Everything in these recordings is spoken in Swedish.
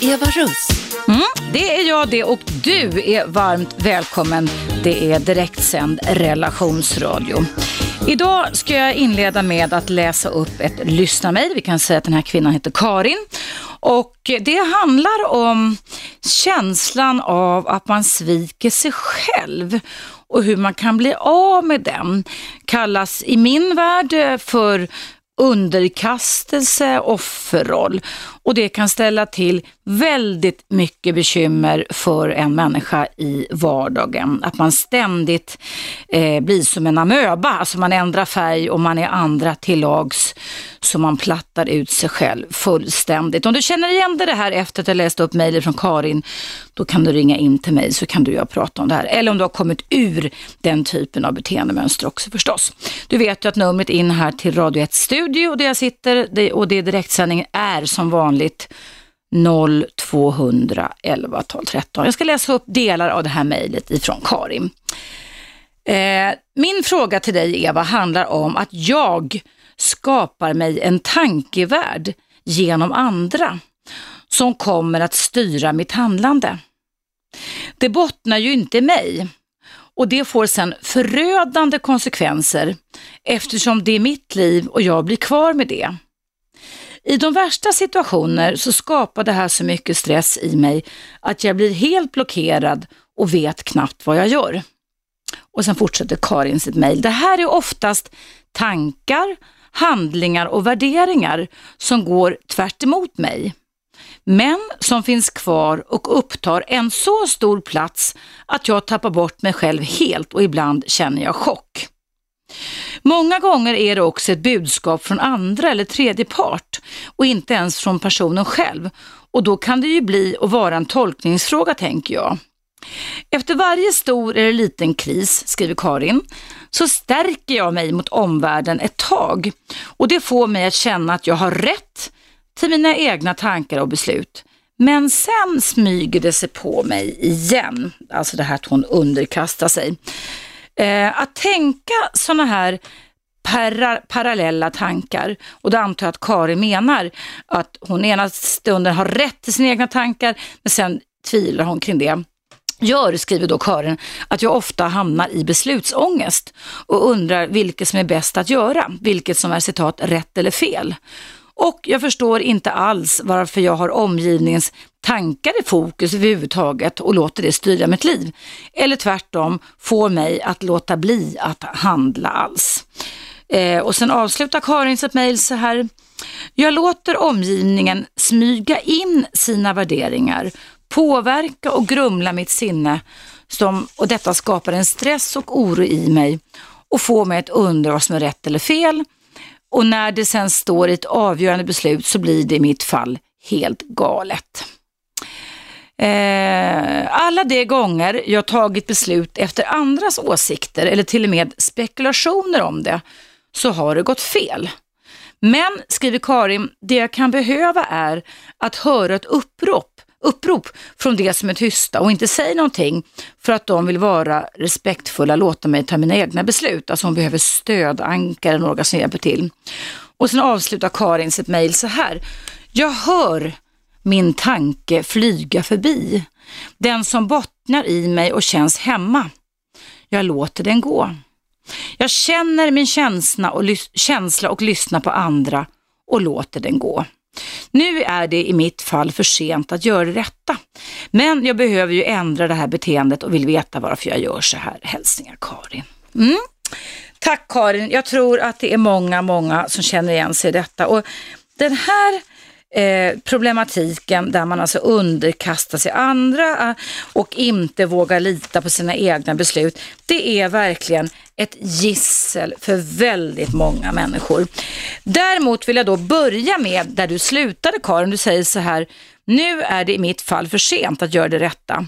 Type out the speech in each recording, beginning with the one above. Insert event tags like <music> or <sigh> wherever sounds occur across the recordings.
Eva Russ. Mm, det är jag det och du är varmt välkommen. Det är direktsänd relationsradio. Idag ska jag inleda med att läsa upp ett lyssna mig. Vi kan säga att den här kvinnan heter Karin. Och det handlar om känslan av att man sviker sig själv och hur man kan bli av med den. Kallas i min värld för underkastelse, offerroll och det kan ställa till väldigt mycket bekymmer för en människa i vardagen. Att man ständigt eh, blir som en amöba, alltså man ändrar färg och man är andra till lags så man plattar ut sig själv fullständigt. Om du känner igen det här efter att jag läst upp mejlet från Karin, då kan du ringa in till mig så kan du och jag prata om det här. Eller om du har kommit ur den typen av beteendemönster också förstås. Du vet ju att numret in här till Radio 1 Studio där jag sitter och det är direktsändning är som vanligt 0200 11 12 13. Jag ska läsa upp delar av det här mejlet ifrån Karin. Eh, min fråga till dig Eva handlar om att jag skapar mig en tankevärld genom andra som kommer att styra mitt handlande. Det bottnar ju inte i mig och det får sedan förödande konsekvenser eftersom det är mitt liv och jag blir kvar med det. I de värsta situationer så skapar det här så mycket stress i mig att jag blir helt blockerad och vet knappt vad jag gör. Och sen fortsätter Karin sitt mejl. Det här är oftast tankar, handlingar och värderingar som går tvärt mig. Men som finns kvar och upptar en så stor plats att jag tappar bort mig själv helt och ibland känner jag chock. Många gånger är det också ett budskap från andra eller tredje part och inte ens från personen själv. Och då kan det ju bli och vara en tolkningsfråga tänker jag. Efter varje stor eller liten kris, skriver Karin, så stärker jag mig mot omvärlden ett tag och det får mig att känna att jag har rätt till mina egna tankar och beslut. Men sen smyger det sig på mig igen, alltså det här att hon underkastar sig. Eh, att tänka sådana här para, parallella tankar och då antar jag att Karin menar att hon ena stunden har rätt till sina egna tankar men sen tvivlar hon kring det gör, skriver då Karin, att jag ofta hamnar i beslutsångest och undrar vilket som är bäst att göra, vilket som är citat rätt eller fel. Och jag förstår inte alls varför jag har omgivningens tankar i fokus överhuvudtaget och låter det styra mitt liv. Eller tvärtom får mig att låta bli att handla alls. Eh, och sen avslutar Karin sitt mejl så här. Jag låter omgivningen smyga in sina värderingar, påverka och grumla mitt sinne som, och detta skapar en stress och oro i mig och får mig att undra vad som är rätt eller fel och när det sen står i ett avgörande beslut så blir det i mitt fall helt galet. Eh, alla de gånger jag tagit beslut efter andras åsikter eller till och med spekulationer om det så har det gått fel. Men, skriver Karin, det jag kan behöva är att höra ett upprop upprop från de som är tysta och inte säger någonting för att de vill vara respektfulla, låta mig ta mina egna beslut. Alltså hon behöver stödankare, några som hjälper till. Och sen avslutar Karin sitt mejl så här. Jag hör min tanke flyga förbi. Den som bottnar i mig och känns hemma. Jag låter den gå. Jag känner min känsla och, känsla och lyssnar på andra och låter den gå. Nu är det i mitt fall för sent att göra det rätta. Men jag behöver ju ändra det här beteendet och vill veta varför jag gör så här. Hälsningar Karin. Mm. Tack Karin. Jag tror att det är många, många som känner igen sig i detta. Och den här Eh, problematiken där man alltså underkastar sig andra eh, och inte vågar lita på sina egna beslut. Det är verkligen ett gissel för väldigt många människor. Däremot vill jag då börja med där du slutade Karin. Du säger så här, nu är det i mitt fall för sent att göra det rätta.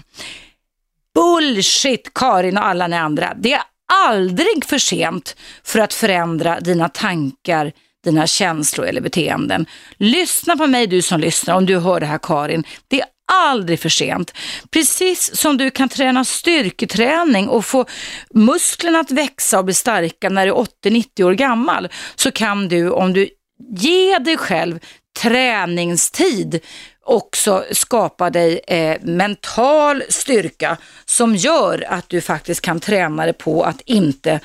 Bullshit Karin och alla ni andra. Det är aldrig för sent för att förändra dina tankar, dina känslor eller beteenden. Lyssna på mig du som lyssnar om du hör det här Karin. Det är aldrig för sent. Precis som du kan träna styrketräning och få musklerna att växa och bli starka när du är 80-90 år gammal så kan du om du ger dig själv träningstid också skapa dig eh, mental styrka som gör att du faktiskt kan träna dig på att inte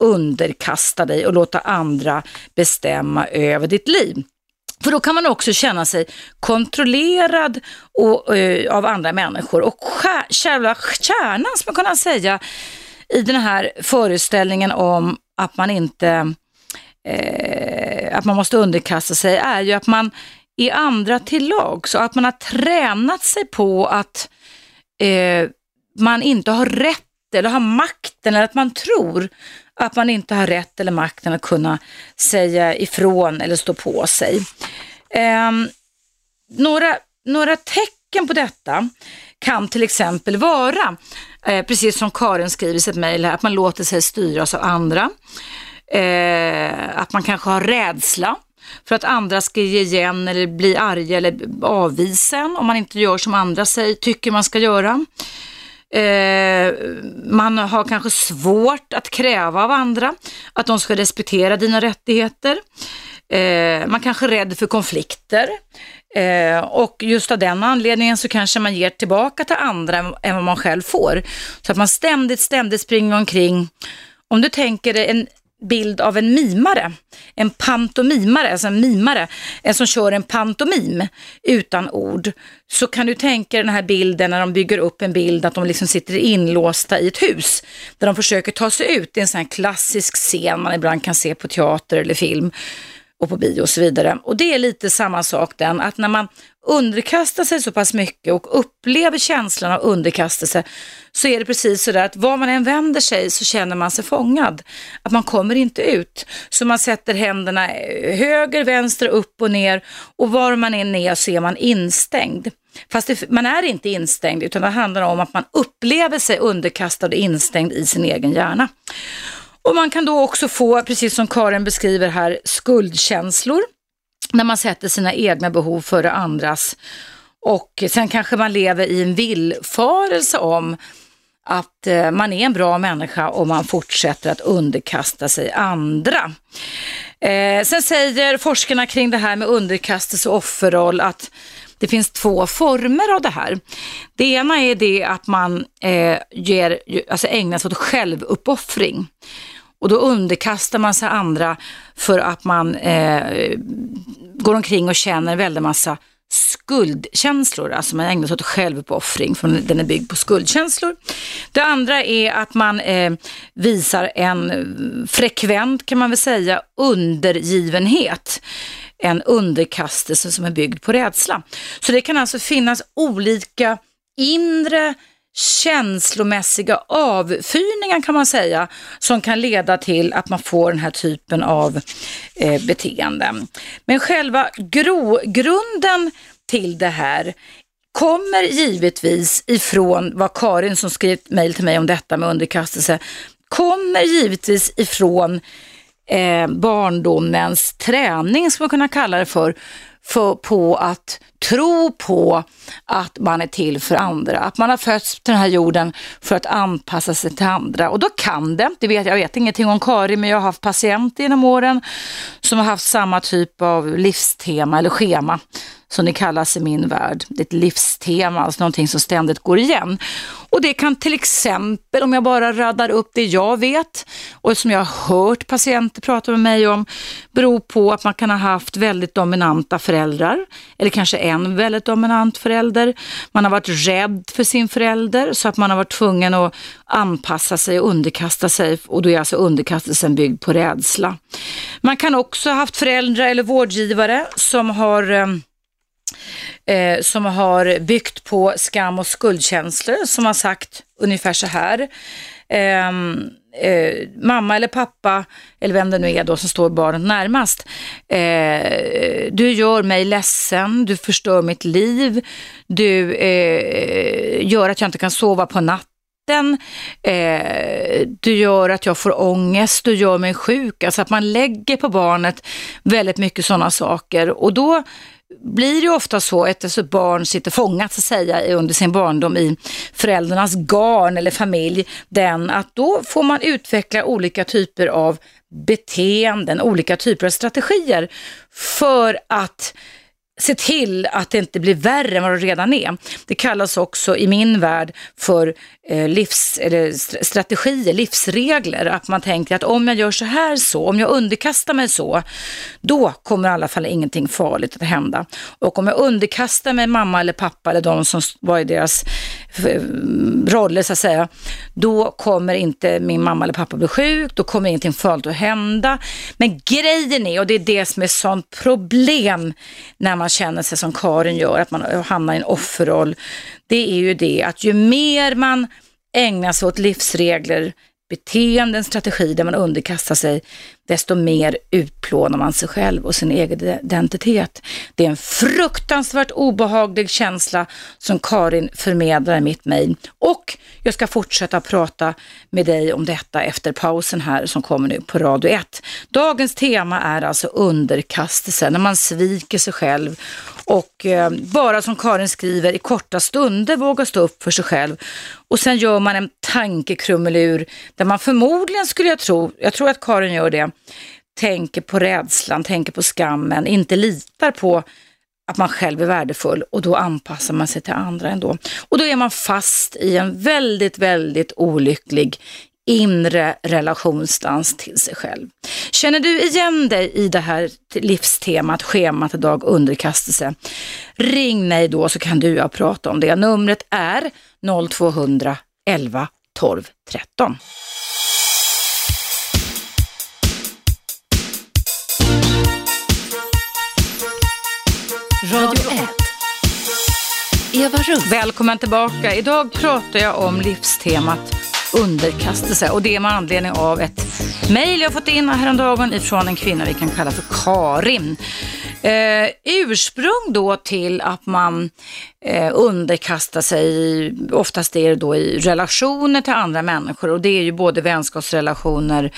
underkasta dig och låta andra bestämma över ditt liv. För då kan man också känna sig kontrollerad och, uh, av andra människor. Och själva kärnan, som man kan säga, i den här föreställningen om att man inte eh, att man måste underkasta sig är ju att man är andra till lag. Så att man har tränat sig på att eh, man inte har rätt eller har makten eller att man tror att man inte har rätt eller makten att kunna säga ifrån eller stå på sig. Eh, några, några tecken på detta kan till exempel vara, eh, precis som Karin skriver i sitt mejl, att man låter sig styras av andra. Eh, att man kanske har rädsla för att andra ska ge igen eller bli arga eller avvisa en om man inte gör som andra säger, tycker man ska göra. Eh, man har kanske svårt att kräva av andra att de ska respektera dina rättigheter. Eh, man kanske är rädd för konflikter. Eh, och just av den anledningen så kanske man ger tillbaka till andra än vad man själv får. Så att man ständigt, ständigt springer omkring. Om du tänker dig en bild av en mimare, en pantomimare, alltså en mimare, en som kör en pantomim utan ord, så kan du tänka den här bilden när de bygger upp en bild att de liksom sitter inlåsta i ett hus där de försöker ta sig ut. Det är en sån här klassisk scen man ibland kan se på teater eller film och på bio och så vidare. Och det är lite samma sak den, att när man underkastar sig så pass mycket och upplever känslan av underkastelse så är det precis så där att var man än vänder sig så känner man sig fångad. Att man kommer inte ut. Så man sätter händerna eh, höger, vänster, upp och ner och var man än är så är man instängd. Fast det, man är inte instängd utan det handlar om att man upplever sig underkastad och instängd i sin egen hjärna. Och man kan då också få, precis som Karin beskriver här, skuldkänslor när man sätter sina egna behov före andras. Och sen kanske man lever i en villfarelse om att eh, man är en bra människa om man fortsätter att underkasta sig andra. Eh, sen säger forskarna kring det här med underkastelse och offerroll att det finns två former av det här. Det ena är det att man eh, ger, alltså ägnar sig åt självuppoffring. Och då underkastar man sig andra för att man eh, går omkring och känner en väldig massa skuldkänslor, alltså man ägnar sig åt självuppoffring för den är byggd på skuldkänslor. Det andra är att man eh, visar en frekvent, kan man väl säga, undergivenhet. En underkastelse som är byggd på rädsla. Så det kan alltså finnas olika inre känslomässiga avfyrningar kan man säga, som kan leda till att man får den här typen av eh, beteende. Men själva grogrunden till det här kommer givetvis ifrån vad Karin som skrev mejl till mig om detta med underkastelse, kommer givetvis ifrån eh, barndomens träning, som man kunna kalla det för, för, på att tro på att man är till för andra. Att man har fötts till den här jorden för att anpassa sig till andra. Och då kan det, det vet, jag vet ingenting om Karin, men jag har haft patienter genom åren som har haft samma typ av livstema eller schema som det kallas i min värld. Det är ett livstema, alltså någonting som ständigt går igen. Och det kan till exempel, om jag bara raddar upp det jag vet och som jag har hört patienter prata med mig om, bero på att man kan ha haft väldigt dominanta föräldrar eller kanske en väldigt dominant förälder. Man har varit rädd för sin förälder så att man har varit tvungen att anpassa sig och underkasta sig och då är alltså underkastelsen byggd på rädsla. Man kan också ha haft föräldrar eller vårdgivare som har ehm, eh, som har byggt på skam och skuldkänslor som har sagt ungefär så här. Eh, eh, mamma eller pappa, eller vem det nu är då som står barnet närmast. Eh, du gör mig ledsen, du förstör mitt liv, du eh, gör att jag inte kan sova på natten, eh, du gör att jag får ångest, du gör mig sjuk. Alltså att man lägger på barnet väldigt mycket sådana saker och då blir det ofta så att barn sitter fångat så att säga under sin barndom i föräldrarnas garn eller familj, den att då får man utveckla olika typer av beteenden, olika typer av strategier för att se till att det inte blir värre än vad det redan är. Det kallas också i min värld för eh, livs, eller strategier, livsregler. Att man tänker att om jag gör så här så, om jag underkastar mig så, då kommer i alla fall ingenting farligt att hända. Och om jag underkastar mig mamma eller pappa eller de som var i deras roller så att säga, då kommer inte min mamma eller pappa bli sjuk, då kommer ingenting farligt att hända. Men grejen är, och det är det som är sånt problem när man känner sig som Karin gör, att man hamnar i en offerroll, det är ju det att ju mer man ägnar sig åt livsregler, beteenden, strategi där man underkastar sig, desto mer utplånar man sig själv och sin egen identitet. Det är en fruktansvärt obehaglig känsla som Karin förmedlar i mitt mejl. Och jag ska fortsätta prata med dig om detta efter pausen här som kommer nu på Radio 1. Dagens tema är alltså underkastelse, när man sviker sig själv och eh, bara som Karin skriver i korta stunder våga stå upp för sig själv. Och sen gör man en tankekrumelur där man förmodligen skulle jag tro, jag tror att Karin gör det, tänker på rädslan, tänker på skammen, inte litar på att man själv är värdefull och då anpassar man sig till andra ändå. Och då är man fast i en väldigt, väldigt olycklig inre relationsdans till sig själv. Känner du igen dig i det här livstemat, schemat idag, underkastelse? Ring mig då så kan du och jag prata om det. Numret är 0200 11 12 13. Radio 1. Eva Russ. Välkommen tillbaka. Idag pratar jag om livstemat underkastelse och det är med anledning av ett mejl jag fått in häromdagen ifrån en kvinna vi kan kalla för Karin. Eh, ursprung då till att man eh, underkastar sig, oftast är det då i relationer till andra människor och det är ju både vänskapsrelationer,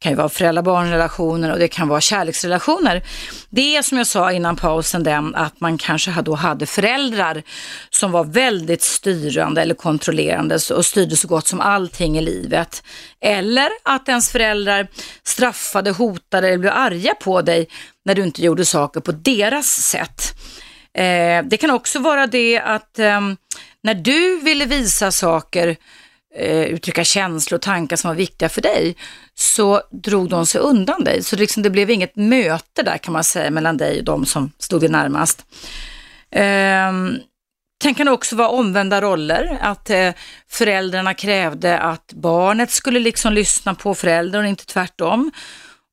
kan ju vara föräldrar-barnrelationer och det kan vara kärleksrelationer. Det är som jag sa innan pausen den att man kanske då hade föräldrar som var väldigt styrande eller kontrollerande och styrde så gott som allting i livet. Eller att ens föräldrar straffade, hotade eller blev arga på dig när du inte gjorde saker på deras sätt. Eh, det kan också vara det att eh, när du ville visa saker eh, uttrycka känslor och tankar som var viktiga för dig, så drog de sig undan dig. Så liksom det blev inget möte där kan man säga mellan dig och de som stod dig närmast. Eh, Sen kan det också vara omvända roller, att eh, föräldrarna krävde att barnet skulle liksom lyssna på föräldern och inte tvärtom.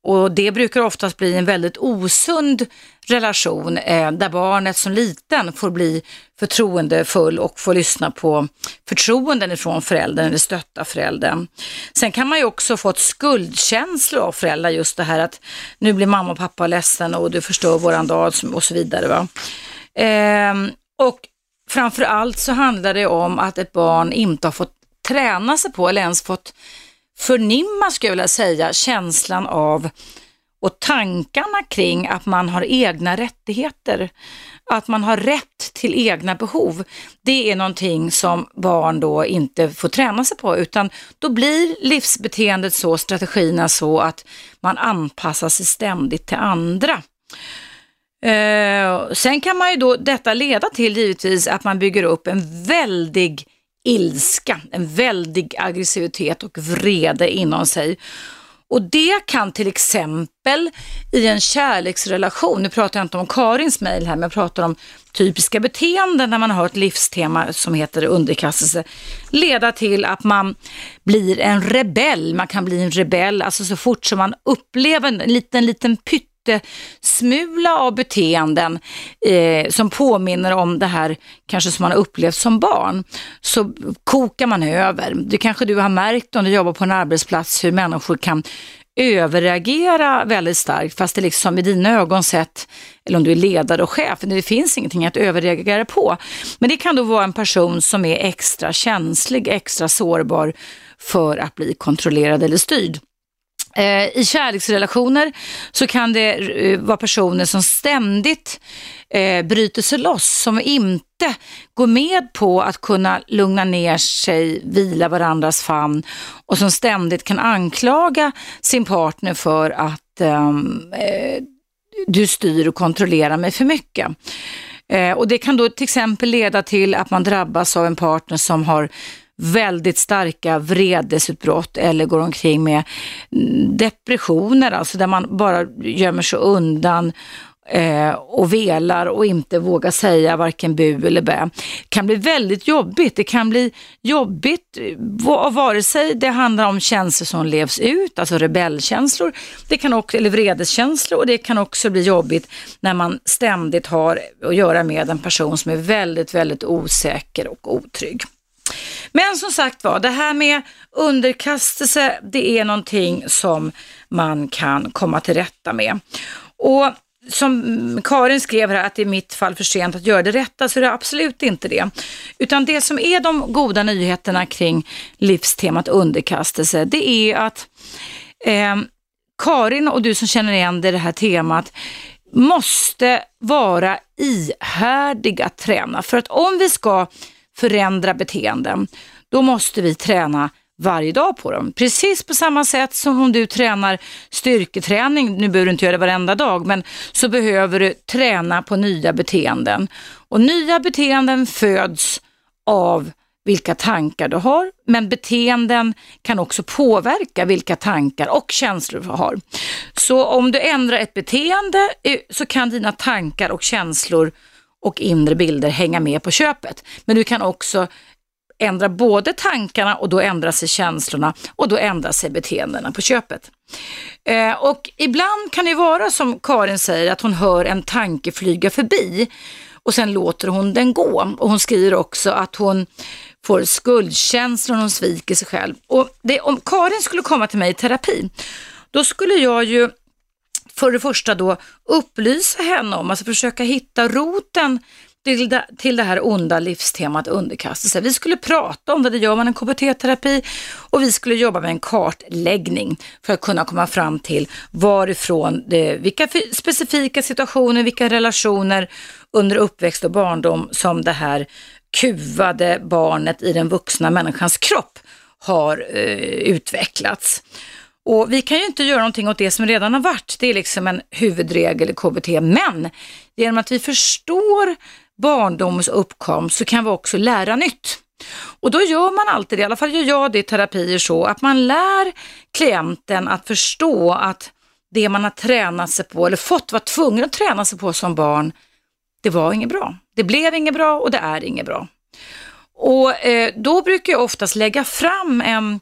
Och det brukar oftast bli en väldigt osund relation eh, där barnet som liten får bli förtroendefull och få lyssna på förtroenden ifrån föräldern eller stötta föräldern. Sen kan man ju också få ett skuldkänslor av föräldrar, just det här att nu blir mamma och pappa ledsen och du förstör våran dag och så vidare. Va? Ehm, och framför allt så handlar det om att ett barn inte har fått träna sig på eller ens fått förnimma, skulle jag vilja säga, känslan av och tankarna kring att man har egna rättigheter, att man har rätt till egna behov. Det är någonting som barn då inte får träna sig på utan då blir livsbeteendet så, strategierna så att man anpassar sig ständigt till andra. Eh, sen kan man ju då detta leda till givetvis att man bygger upp en väldig ilska, en väldig aggressivitet och vrede inom sig. Och det kan till exempel i en kärleksrelation, nu pratar jag inte om Karins mejl här, men jag pratar om typiska beteenden när man har ett livstema som heter underkastelse, leda till att man blir en rebell. Man kan bli en rebell, alltså så fort som man upplever en liten, liten pytt pyttesmula av beteenden eh, som påminner om det här kanske som man har upplevt som barn, så kokar man över. Det kanske du har märkt om du jobbar på en arbetsplats hur människor kan överreagera väldigt starkt fast det liksom i dina ögon sett, eller om du är ledare och chef, det finns ingenting att överreagera på. Men det kan då vara en person som är extra känslig, extra sårbar för att bli kontrollerad eller styrd. Eh, I kärleksrelationer så kan det eh, vara personer som ständigt eh, bryter sig loss, som inte går med på att kunna lugna ner sig, vila varandras famn och som ständigt kan anklaga sin partner för att ehm, eh, du styr och kontrollerar mig för mycket. Eh, och det kan då till exempel leda till att man drabbas av en partner som har väldigt starka vredesutbrott eller går omkring med mm, depressioner, alltså där man bara gömmer sig undan eh, och velar och inte vågar säga varken bu eller bä. Det kan bli väldigt jobbigt. Det kan bli jobbigt eh, vare sig det handlar om känslor som levs ut, alltså rebellkänslor, det kan också, eller vredeskänslor och det kan också bli jobbigt när man ständigt har att göra med en person som är väldigt, väldigt osäker och otrygg. Men som sagt var, det här med underkastelse, det är någonting som man kan komma till rätta med. Och som Karin skrev här, att det är mitt fall för sent att göra det rätta, så är det absolut inte det. Utan det som är de goda nyheterna kring livstemat underkastelse, det är att eh, Karin och du som känner igen det, det här temat, måste vara ihärdiga att träna. För att om vi ska förändra beteenden, då måste vi träna varje dag på dem. Precis på samma sätt som om du tränar styrketräning, nu behöver du inte göra det varenda dag, men så behöver du träna på nya beteenden. Och nya beteenden föds av vilka tankar du har, men beteenden kan också påverka vilka tankar och känslor du har. Så om du ändrar ett beteende eh, så kan dina tankar och känslor och inre bilder hänga med på köpet. Men du kan också ändra både tankarna och då ändrar sig känslorna och då ändrar sig beteendena på köpet. Eh, och ibland kan det vara som Karin säger att hon hör en tanke flyga förbi och sen låter hon den gå. Och hon skriver också att hon får skuldkänslor och hon sviker sig själv. Och det, om Karin skulle komma till mig i terapi, då skulle jag ju för det första då upplysa henne om, alltså försöka hitta roten till det, till det här onda livstemat underkastelse. Vi skulle prata om det, det gör man i KBT-terapi och vi skulle jobba med en kartläggning för att kunna komma fram till varifrån, det, vilka specifika situationer, vilka relationer under uppväxt och barndom som det här kuvade barnet i den vuxna människans kropp har eh, utvecklats. Och vi kan ju inte göra någonting åt det som redan har varit. Det är liksom en huvudregel i KBT. Men genom att vi förstår barndomens uppkomst så kan vi också lära nytt. Och då gör man alltid det, i alla fall gör jag det i terapier så, att man lär klienten att förstå att det man har tränat sig på eller fått vara tvungen att träna sig på som barn, det var inget bra. Det blev inget bra och det är inget bra. Och eh, då brukar jag oftast lägga fram en,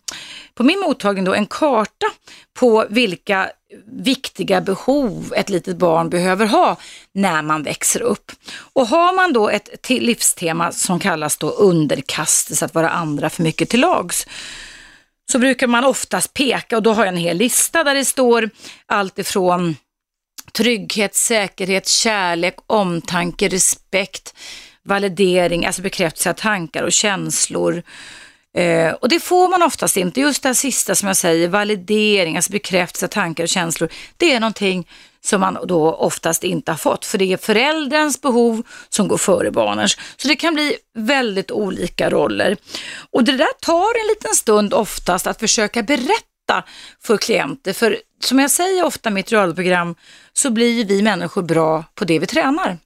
på min mottagning då, en karta på vilka viktiga behov ett litet barn behöver ha när man växer upp. Och har man då ett livstema som kallas då underkastelse, att vara andra för mycket till lags, så brukar man oftast peka och då har jag en hel lista där det står allt ifrån trygghet, säkerhet, kärlek, omtanke, respekt, validering, alltså bekräftelse av tankar och känslor. Eh, och det får man oftast inte. Just det här sista som jag säger, validering, alltså bekräftelse av tankar och känslor. Det är någonting som man då oftast inte har fått. För det är förälderns behov som går före barnens. Så det kan bli väldigt olika roller. Och det där tar en liten stund oftast att försöka berätta för klienter. För som jag säger ofta i mitt radioprogram så blir vi människor bra på det vi tränar.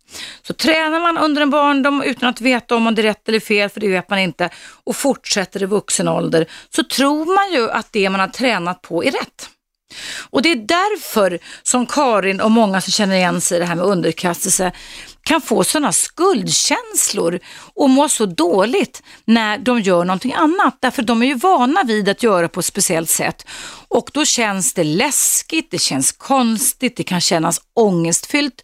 Så tränar man under en barndom utan att veta om det är rätt eller fel, för det vet man inte, och fortsätter i vuxen ålder, så tror man ju att det man har tränat på är rätt. Och det är därför som Karin och många som känner igen sig i det här med underkastelse kan få sådana skuldkänslor och må så dåligt när de gör någonting annat. Därför de är ju vana vid att göra på ett speciellt sätt och då känns det läskigt, det känns konstigt, det kan kännas ångestfyllt,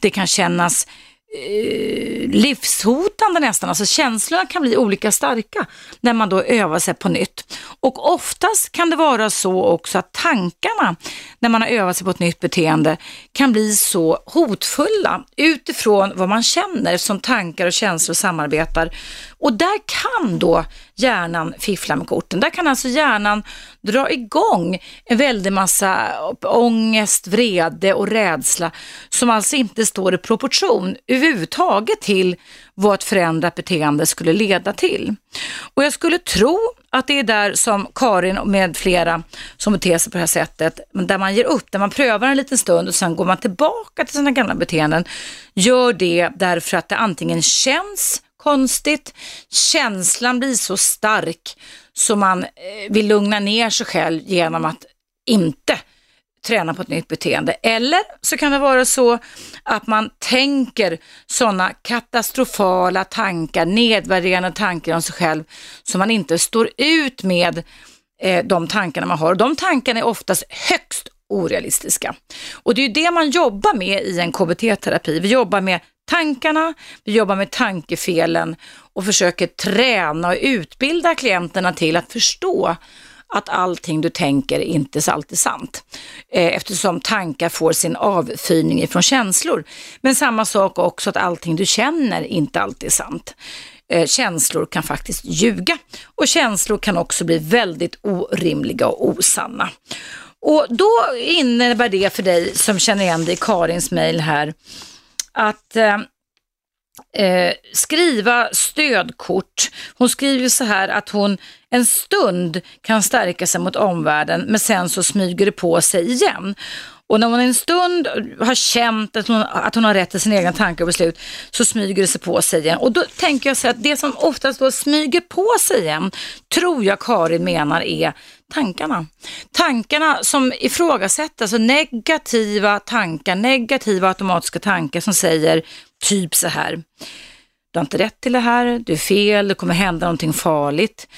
det kan kännas eh, livshotande nästan. Alltså känslorna kan bli olika starka när man då övar sig på nytt. Och oftast kan det vara så också att tankarna när man har övat sig på ett nytt beteende kan bli så hotfulla utifrån vad man känner som tankar och känslor samarbetar och där kan då hjärnan fiffla med korten. Där kan alltså hjärnan dra igång en väldig massa ångest, vrede och rädsla som alltså inte står i proportion överhuvudtaget till vad ett förändrat beteende skulle leda till. Och jag skulle tro att det är där som Karin med flera som beter sig på det här sättet, där man ger upp, där man prövar en liten stund och sen går man tillbaka till sina gamla beteenden, gör det därför att det antingen känns konstigt, känslan blir så stark så man eh, vill lugna ner sig själv genom att inte träna på ett nytt beteende. Eller så kan det vara så att man tänker sådana katastrofala tankar, nedvärderande tankar om sig själv som man inte står ut med eh, de tankarna man har. De tankarna är oftast högst orealistiska. Och det är ju det man jobbar med i en KBT-terapi. Vi jobbar med tankarna, vi jobbar med tankefelen och försöker träna och utbilda klienterna till att förstå att allting du tänker inte är alltid sant. Eh, eftersom tankar får sin avfyrning ifrån känslor. Men samma sak också att allting du känner inte alltid är sant. Eh, känslor kan faktiskt ljuga och känslor kan också bli väldigt orimliga och osanna. Och då innebär det för dig som känner igen dig i Karins mejl här att eh, eh, skriva stödkort. Hon skriver så här att hon en stund kan stärka sig mot omvärlden men sen så smyger det på sig igen. Och när hon en stund har känt att hon, att hon har rätt till sina egna tankar och beslut så smyger det sig på sig igen. Och då tänker jag så att det som oftast då smyger på sig igen tror jag Karin menar är tankarna. Tankarna som ifrågasätter, alltså negativa tankar, negativa automatiska tankar som säger typ så här. Du har inte rätt till det här, du är fel, det kommer hända någonting farligt.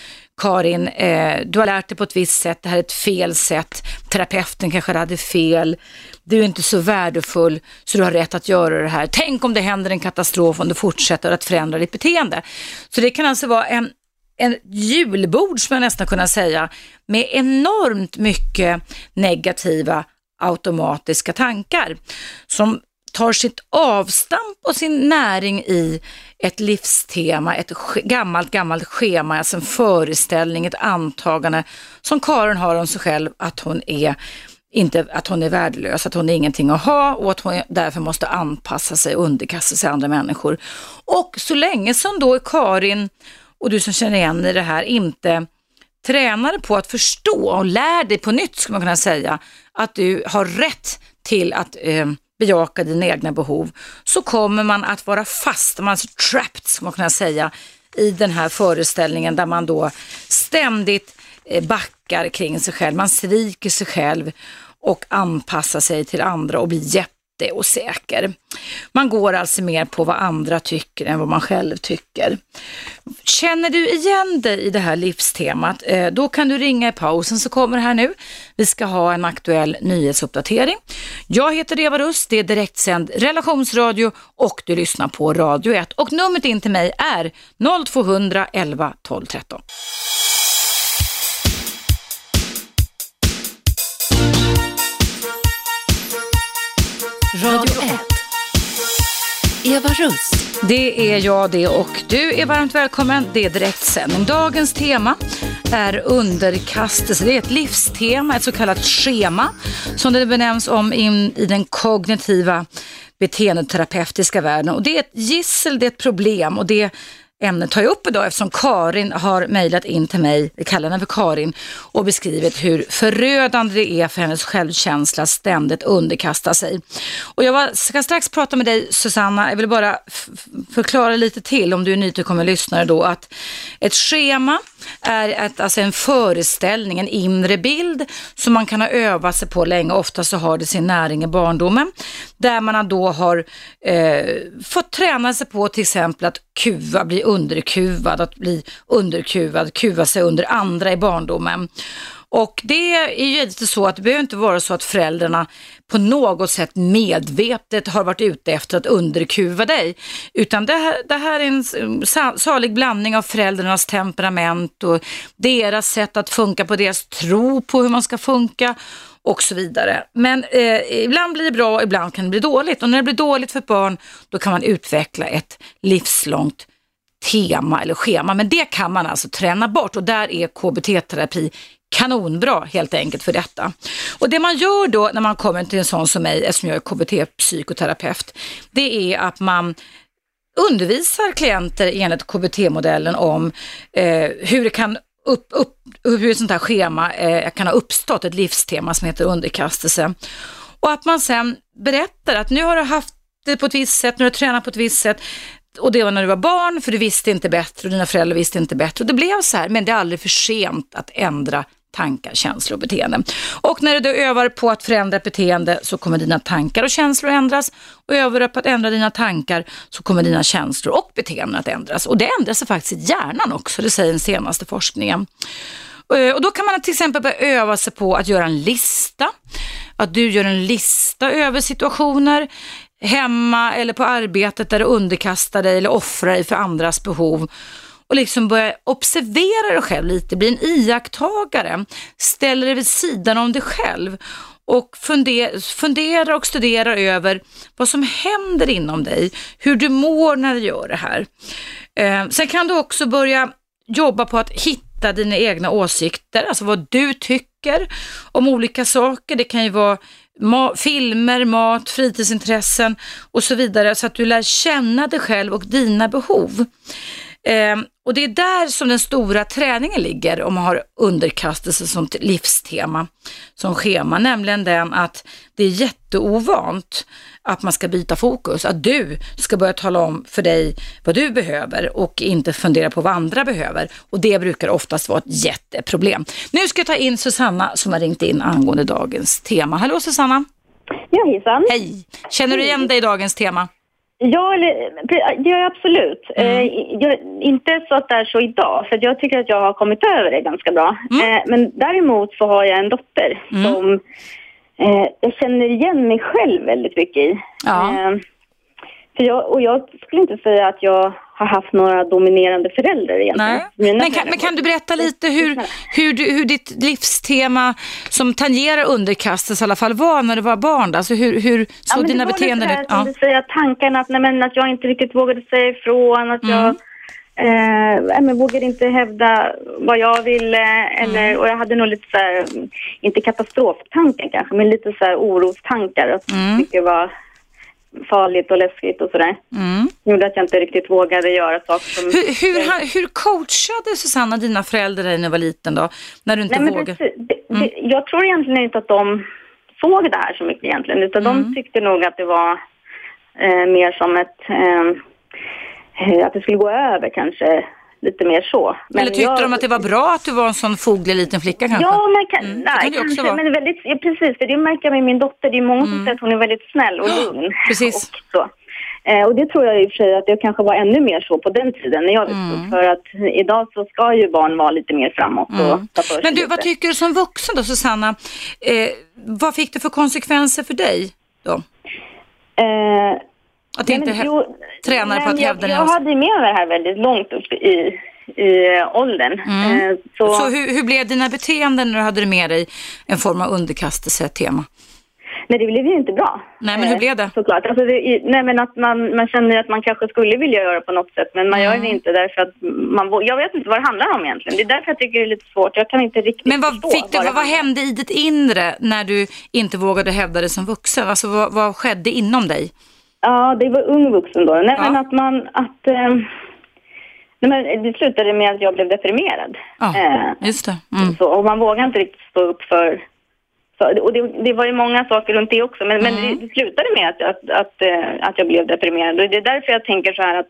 Karin, eh, du har lärt dig på ett visst sätt, det här är ett fel sätt, terapeuten kanske hade fel, du är inte så värdefull så du har rätt att göra det här. Tänk om det händer en katastrof om du fortsätter att förändra ditt beteende. Så det kan alltså vara en, en julbord, som jag nästan kunna säga, med enormt mycket negativa automatiska tankar som tar sitt avstamp och sin näring i ett livstema, ett gammalt, gammalt schema, alltså en föreställning, ett antagande som Karin har om sig själv att hon är inte att hon är värdelös, att hon är ingenting att ha och att hon därför måste anpassa sig och underkasta sig andra människor. Och så länge som då Karin och du som känner igen i det här inte tränar på att förstå och lär dig på nytt, skulle man kunna säga, att du har rätt till att eh, bejaka dina egna behov, så kommer man att vara fast, man är så trapped, skulle man kunna säga, i den här föreställningen där man då ständigt eh, backar kring sig själv, man sviker sig själv och anpassar sig till andra och blir jätte jätteosäker. Man går alltså mer på vad andra tycker än vad man själv tycker. Känner du igen dig i det här livstemat, eh, då kan du ringa i pausen så kommer det här nu. Vi ska ha en aktuell nyhetsuppdatering. Jag heter Eva Rust, det är direktsänd relationsradio och du lyssnar på Radio 1 och numret in till mig är 0200 11 12 13. Radio 1. Eva Russ. Det är jag det och du är varmt välkommen. Det är direktsändning. Dagens tema är underkastelse. Det är ett livstema, ett så kallat schema som det benämns om in, i den kognitiva beteendeterapeutiska världen. Och det är ett gissel, det är ett problem och det ämnet tar jag upp idag eftersom Karin har mejlat in till mig, vi kallar henne för Karin, och beskrivit hur förödande det är för hennes självkänsla ständigt underkasta sig. Och jag ska strax prata med dig Susanna, jag vill bara förklara lite till om du är nytillkommen lyssnare då att ett schema är ett, alltså en föreställning, en inre bild som man kan ha övat sig på länge. Ofta så har det sin näring i barndomen. Där man då har eh, fått träna sig på till exempel att kuva, bli underkuvad, att bli underkuvad, kuva sig under andra i barndomen. Och det är ju inte så att det behöver inte vara så att föräldrarna på något sätt medvetet har varit ute efter att underkuva dig. Utan det här, det här är en mm, salig blandning av föräldrarnas temperament och deras sätt att funka på deras tro på hur man ska funka och så vidare. Men eh, ibland blir det bra, ibland kan det bli dåligt. Och när det blir dåligt för ett barn, då kan man utveckla ett livslångt tema eller schema. Men det kan man alltså träna bort och där är KBT-terapi kanonbra helt enkelt för detta. Och det man gör då när man kommer till en sån som mig, eftersom jag är KBT-psykoterapeut, det är att man undervisar klienter enligt KBT-modellen om eh, hur det kan upp, upp, hur ett sånt här schema eh, kan ha uppstått, ett livstema som heter underkastelse. Och att man sen berättar att nu har du haft det på ett visst sätt, nu har du tränat på ett visst sätt och det var när du var barn för du visste inte bättre och dina föräldrar visste inte bättre och det blev så här, men det är aldrig för sent att ändra tankar, känslor och beteenden. Och när du övar på att förändra ett beteende så kommer dina tankar och känslor ändras och övar du på att ändra dina tankar så kommer dina känslor och beteenden att ändras. Och det ändras faktiskt i hjärnan också, det säger den senaste forskningen. Eh, och då kan man till exempel börja öva sig på att göra en lista. Att du gör en lista över situationer hemma eller på arbetet där du underkastar dig eller offrar dig för andras behov och liksom börja observera dig själv lite, bli en iakttagare, ställer dig vid sidan om dig själv och fundera och studera över vad som händer inom dig, hur du mår när du gör det här. Eh, sen kan du också börja jobba på att hitta dina egna åsikter, alltså vad du tycker om olika saker. Det kan ju vara ma filmer, mat, fritidsintressen och så vidare så att du lär känna dig själv och dina behov. Eh, och det är där som den stora träningen ligger om man har underkastelse som livstema, som schema, nämligen den att det är jätteovant att man ska byta fokus, att du ska börja tala om för dig vad du behöver och inte fundera på vad andra behöver. Och det brukar oftast vara ett jätteproblem. Nu ska jag ta in Susanna som har ringt in angående dagens tema. Hallå Susanna! Ja, hejsan! Hej! Känner du igen dig i dagens tema? Ja, det gör jag absolut. Mm. Eh, jag, inte så att det är så idag, för jag tycker att jag har kommit över det ganska bra. Mm. Eh, men däremot så har jag en dotter mm. som eh, jag känner igen mig själv väldigt mycket i. Ja. För jag, och jag skulle inte säga att jag har haft några dominerande föräldrar egentligen. Men, kan, men kan du berätta lite hur, hur, du, hur ditt livstema som tangerar underkastelse i alla fall var när du var barn? Alltså hur, hur såg ja, dina beteenden ut? Ja. Säger tankarna att, nej, men, att jag inte riktigt vågade säga ifrån, att mm. jag eh, men vågade inte hävda vad jag ville. Eller, mm. Och jag hade nog lite så här, inte katastroftankar kanske, men lite så här orostankar. Att mm. det var farligt och läskigt och sådär. Mm. gjorde att jag inte riktigt vågade göra saker som... Hur, hur, hur coachade Susanna dina föräldrar dig när du var liten då? När du inte Nej, vågade? Det, det, mm. jag tror egentligen inte att de såg det här så mycket egentligen, utan mm. de tyckte nog att det var eh, mer som ett... Eh, att det skulle gå över kanske lite mer så. Men Eller tyckte jag, de att det var bra att du var en sån foglig liten flicka kanske? Ja, men, kan, mm, nej, kan kanske, men väldigt, ja, precis, för det märker jag med min dotter. Det är många mm. som säger att hon är väldigt snäll och lugn. <laughs> Precis. Och, så. Eh, och det tror jag i och för sig att det kanske var ännu mer så på den tiden när jag växte mm. För att idag så ska ju barn vara lite mer framåt och mm. ta för Men du, vad tycker du som vuxen då, Susanna? Eh, vad fick det för konsekvenser för dig då? Eh, att inte jo, träna på att hävda Jag, jag hade med mig det här väldigt långt upp i i åldern. Mm. Eh, så, så hur, hur, blev dina beteenden när du hade med dig en form av underkastelse-tema? Nej, det blev ju inte bra. Nej, men hur blev det? Eh, såklart. Alltså det, nej, men att man, man känner att man kanske skulle vilja göra på något sätt, men man mm. gör det inte därför att man... Jag vet inte vad det handlar om egentligen. Det är därför jag tycker det är lite svårt. Jag kan inte riktigt Men vad, förstå fick du, vad, vad hände i ditt inre när du inte vågade hävda det som vuxen? Alltså vad, vad skedde inom dig? Ja, det var ung vuxen då. Nej, ja. men att man... Att, eh, Nej, men det slutade med att jag blev deprimerad. Ja, eh, just det. Mm. Så, och man vågar inte riktigt stå upp för... Så, och det, det, var ju många saker runt det också, men, mm. men det, det, slutade med att, att, att, eh, att, jag blev deprimerad. Och det är därför jag tänker så här att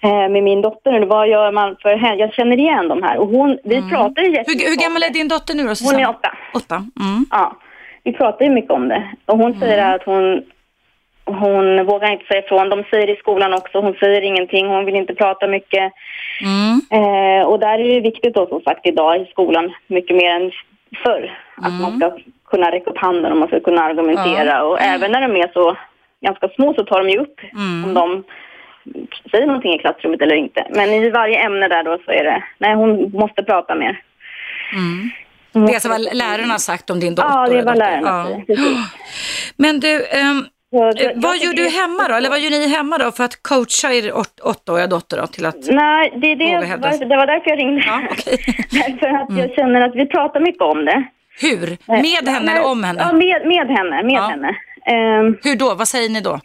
eh, med min dotter, vad gör man för henne? Jag känner igen de här och hon, vi mm. pratar ju hur, hur gammal är din dotter nu då, Susanne? Hon är åtta. Åtta? Mm. Ja, vi pratar ju mycket om det. Och hon säger mm. att hon hon vågar inte säga ifrån. De säger i skolan också, hon säger ingenting, hon vill inte prata mycket. Mm. Eh, och där är det viktigt då som sagt idag i skolan, mycket mer än förr, att man mm. ska kunna räcka upp handen och man ska kunna argumentera. Ja. Och mm. även när de är så ganska små så tar de ju upp mm. om de säger någonting i klassrummet eller inte. Men i varje ämne där då så är det, nej hon måste prata mer. Mm. Det är alltså vad lärarna har sagt om din dotter? Ja, det är vad lärarna säger. <gasps> Men du, um, Eh, vad gör du hemma då? Eller vad gör ni hemma då för att coacha er åt, åttaåriga dotter då, till att Nej, det, är det, var, det var därför jag ringde. Ja, okej. <laughs> därför att jag känner att vi pratar mycket om det. Hur? Med henne eller om henne? Ja, med, med henne. Med Ja. henne. Ehm, Hur då? Vad säger ni då?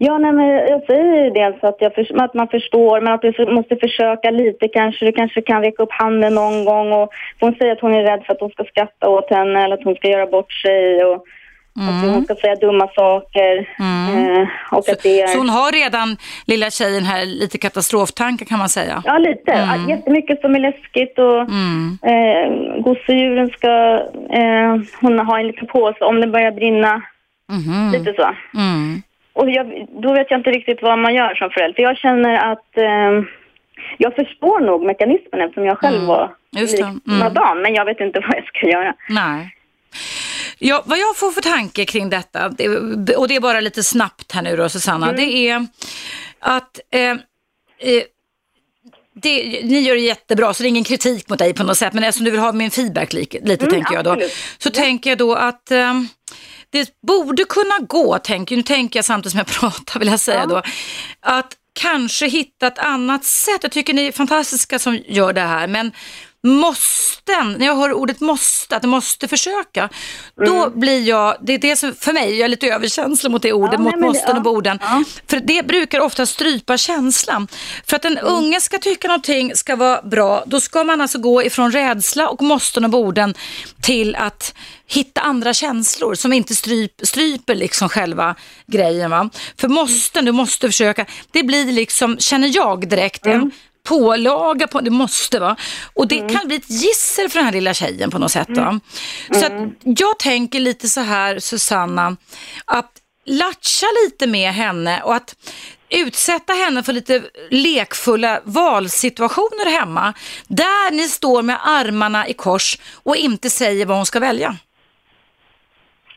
Ja, nej, men jag säger dels att, jag för, att man förstår, men att du måste försöka lite kanske. Du kanske kan räcka upp handen någon gång. Och hon säger att hon är rädd för att hon ska skratta åt henne eller att hon ska göra bort sig. Och att hon ska säga dumma saker. Eh, och att det är... Så hon har redan, lilla tjejen här, lite katastroftankar kan man säga. Ja, lite. Mm. Jättemycket som är läskigt och Mm. eh, gosedjuren ska eh, hon ha en liten påse om det börjar brinna. Mhm. Lite så. Mm. Och jag, då vet jag inte riktigt vad man gör som förälder. För jag känner att eh, jag förstår nog mekanismen eftersom jag själv var Mm. Just det. Mm. likadan. Men jag vet inte <laughs> vad jag ska göra. Nej. Ja, vad jag får för tanke kring detta, det, och det är bara lite snabbt här nu då Susanna, det är att eh, eh, det, ni gör det jättebra, så det är ingen kritik mot dig på något sätt, men eftersom du vill ha min feedback lite, Mm, tänker jag då, absolut. så tänker jag då att eh, det borde kunna gå, tänker, nu tänker jag samtidigt som jag <laughs> pratar, vill jag säga då, att kanske hitta ett annat sätt. Jag tycker ni är fantastiska som gör det här, men måsten, när jag hör ordet måste, att du måste försöka, då Mm. blir jag, det är det som för mig, jag är lite överkänslig mot det ordet, Ja, mot nej, men det- måsten och ja. borden. Ja. För det brukar ofta strypa känslan. För att en Mm. unge ska tycka någonting ska vara bra, då ska man alltså gå ifrån rädsla och måsten och borden till att hitta andra känslor som inte stryp, stryper liksom själva grejen. Va? För måsten, du måste försöka, det blir liksom, känner jag direkt, Mm. en pålaga på, det måste vara. Och det kan bli ett gissel för den här lilla tjejen på något sätt. Va? Så att jag tänker lite så här, Susanna, att latcha lite med henne och att utsätta henne för lite lekfulla valsituationer hemma. Där ni står med armarna i kors och inte säger vad hon ska välja.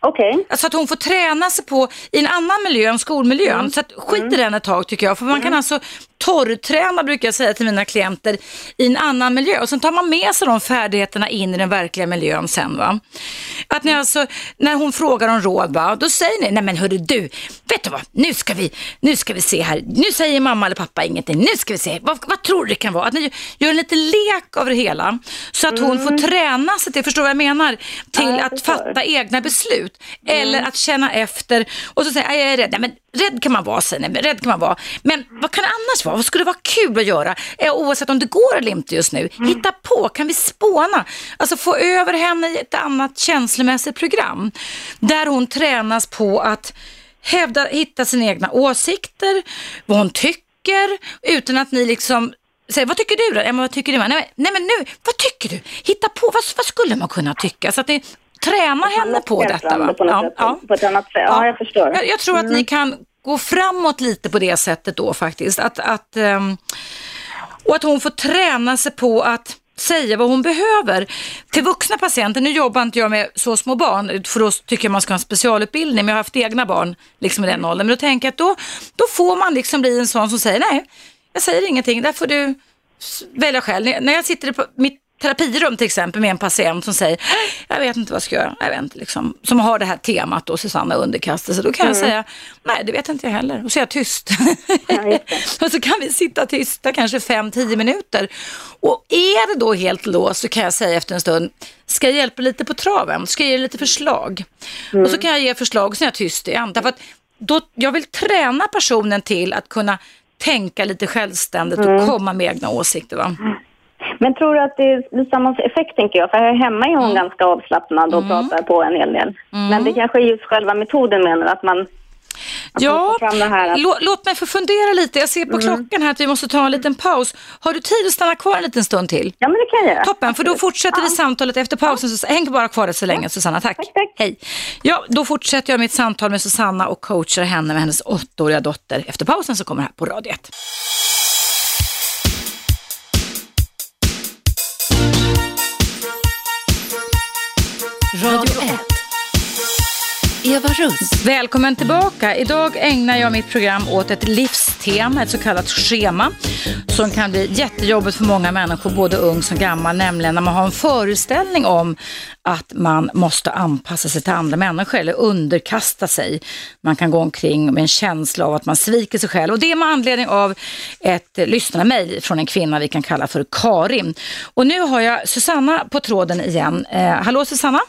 Okej. Alltså att hon får träna sig på i en annan miljö än skolmiljön. Så att skit i den ett tag tycker jag. För man kan alltså torrträna brukar jag säga till mina klienter i en annan miljö. Och sen tar man med sig de färdigheterna in i den verkliga miljön sen. Va? Att ni alltså, när hon frågar om råd, va? då säger ni, nej men hörru du, vet du vad, nu ska vi, nu ska vi se här. Nu säger mamma eller pappa ingenting, nu ska vi se, vad, vad tror du det kan vara? Att ni gör en liten lek av det hela. Så att hon får träna sig till, förstår du vad jag menar? Till Ja, jag att fatta egna beslut. Eller att känna efter och så säga, "Aj, jag är rädd. Nej, men rädd kan man vara, säger ni. Rädd kan man vara. Men vad kan det annars vara? Vad skulle vara kul att göra? Eh, Oavsett om det går eller inte just nu. Hitta på, kan vi spåna? Alltså få över henne i ett annat känslomässigt program. Där hon tränas på att hävda, hitta sina egna åsikter, vad hon tycker, utan att ni liksom Säg, vad tycker du då? Emma, vad tycker du? Nej men nu, vad tycker du? Hitta på, vad, vad skulle man kunna tycka? Så att ni tränar henne på detta. Va? På, något sätt, på ett annat sätt. Ja, jag förstår. Jag, jag tror att ni kan gå framåt lite på det sättet då faktiskt. Att, att, ehm, och att hon får träna sig på att säga vad hon behöver. Till vuxna patienter, nu jobbar inte jag med så små barn, för då tycker jag man ska ha en specialutbildning, men jag har haft egna barn liksom i den åldern. Men då tänker jag att då, då får man liksom bli en sån som säger nej, jag säger ingenting, där får du välja själv. När jag sitter på mitt terapirum till exempel med en patient som säger, jag vet inte vad jag ska göra, jag vet inte, liksom, som har det här temat då, Susanna underkastelse, då kan jag säga, nej det vet inte jag heller, och så är jag tyst. Ja, <laughs> och så kan vi sitta tysta kanske 5-10 minuter. Och är det då helt låst så kan jag säga efter en stund, ska jag hjälpa lite på traven? Ska jag ge lite förslag? Och så kan jag ge förslag och så är jag tyst igen. Därför att då, jag vill träna personen till att kunna tänka lite självständigt och komma med egna åsikter. Va? Men tror du att det blir samma effekt, tänker jag? För här hemma är hon Mm. ganska avslappnad och pratar på en hel del. Men det kanske är just själva metoden menar att man... Att Ja, att, lå, låt mig få fundera lite. Jag ser på klockan här att vi måste ta en liten paus. Har du tid att stanna kvar en liten stund till? ja, men det kan jag göra. Toppen, för då fortsätter vi Ja. samtalet efter pausen. Så häng bara kvar så länge Susanna, tack. Tack, tack. Hej. Ja, då fortsätter jag mitt samtal med Susanna och coachar henne med hennes åttaåriga dotter. Efter pausen så kommer det här på Radio 1. Radio 1. Eva Russ. Välkommen tillbaka. Idag ägnar jag mitt program åt ett livstema, ett så kallat schema som kan bli jättejobbigt för många människor, både ung som gammal, nämligen när man har en föreställning om att man måste anpassa sig till andra människor eller underkasta sig. Man kan gå omkring med en känsla av att man sviker sig själv och det är med anledning av ett lyssnarmail från en kvinna vi kan kalla för Karin. Och nu har jag Susanna på tråden igen. Eh, hallå Susanna?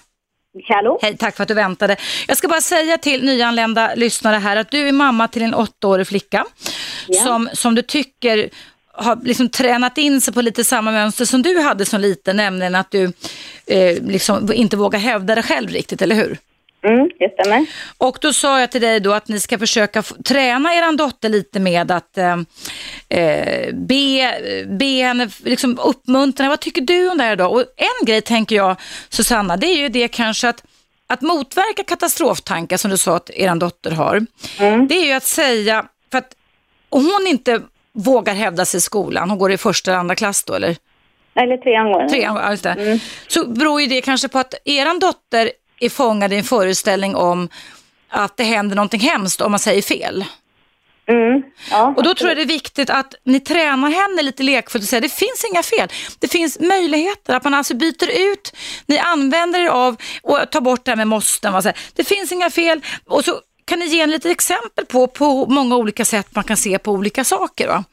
Hallå? Hej, tack för att du väntade. Jag ska bara säga till nyanlända lyssnare här att du är mamma till en åttaårig flicka Ja. som, som du tycker har liksom tränat in sig på lite samma mönster som du hade som liten, nämligen att du eh, liksom inte vågar hävda dig själv riktigt, eller hur? Mm, det stämmer. Och då sa jag till dig då att ni ska försöka träna er dotter lite med att eh, eh, be, be henne liksom uppmuntra. Vad tycker du om det här då? Och en grej tänker jag, Susanna, det är ju det kanske att att motverka katastroftankar som du sa att er dotter har, Mm. det är ju att säga, för att hon inte vågar hävda sig i skolan, hon går i första eller andra klass då eller? Eller trean går. Trean, just det. Så beror ju det kanske på att eran dotter är fångad i en föreställning om att det händer någonting hemskt om man säger fel. Mm. Ja, Och då tror jag det är viktigt att ni tränar henne lite lekfullt och säger det finns inga fel. Det finns möjligheter, att man alltså byter ut, ni använder er av och tar bort det här med måsten. Det finns inga fel och så kan ni ge en lite exempel på, på många olika sätt man kan se på olika saker. Va?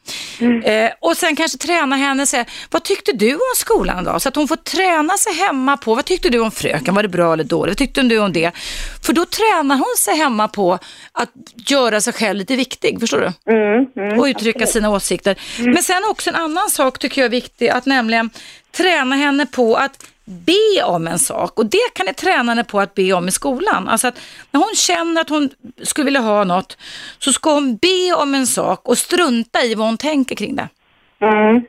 Eh, och sen kanske träna henne säga, vad tyckte du om skolan idag? Så att hon får träna sig hemma på, vad tyckte du om fröken? Var det bra eller dåligt? Vad tyckte du om det? För då tränar hon sig hemma på att göra sig själv lite viktig, förstår du? Mm, mm. och uttrycka sina åsikter. Men sen också en annan sak tycker jag är viktig, att nämligen träna henne på att be om en sak och det kan ni träna henne på att be om i skolan. Alltså att när hon känner att hon skulle vilja ha något så ska hon be om en sak och strunta i vad hon tänker kring det. Mm.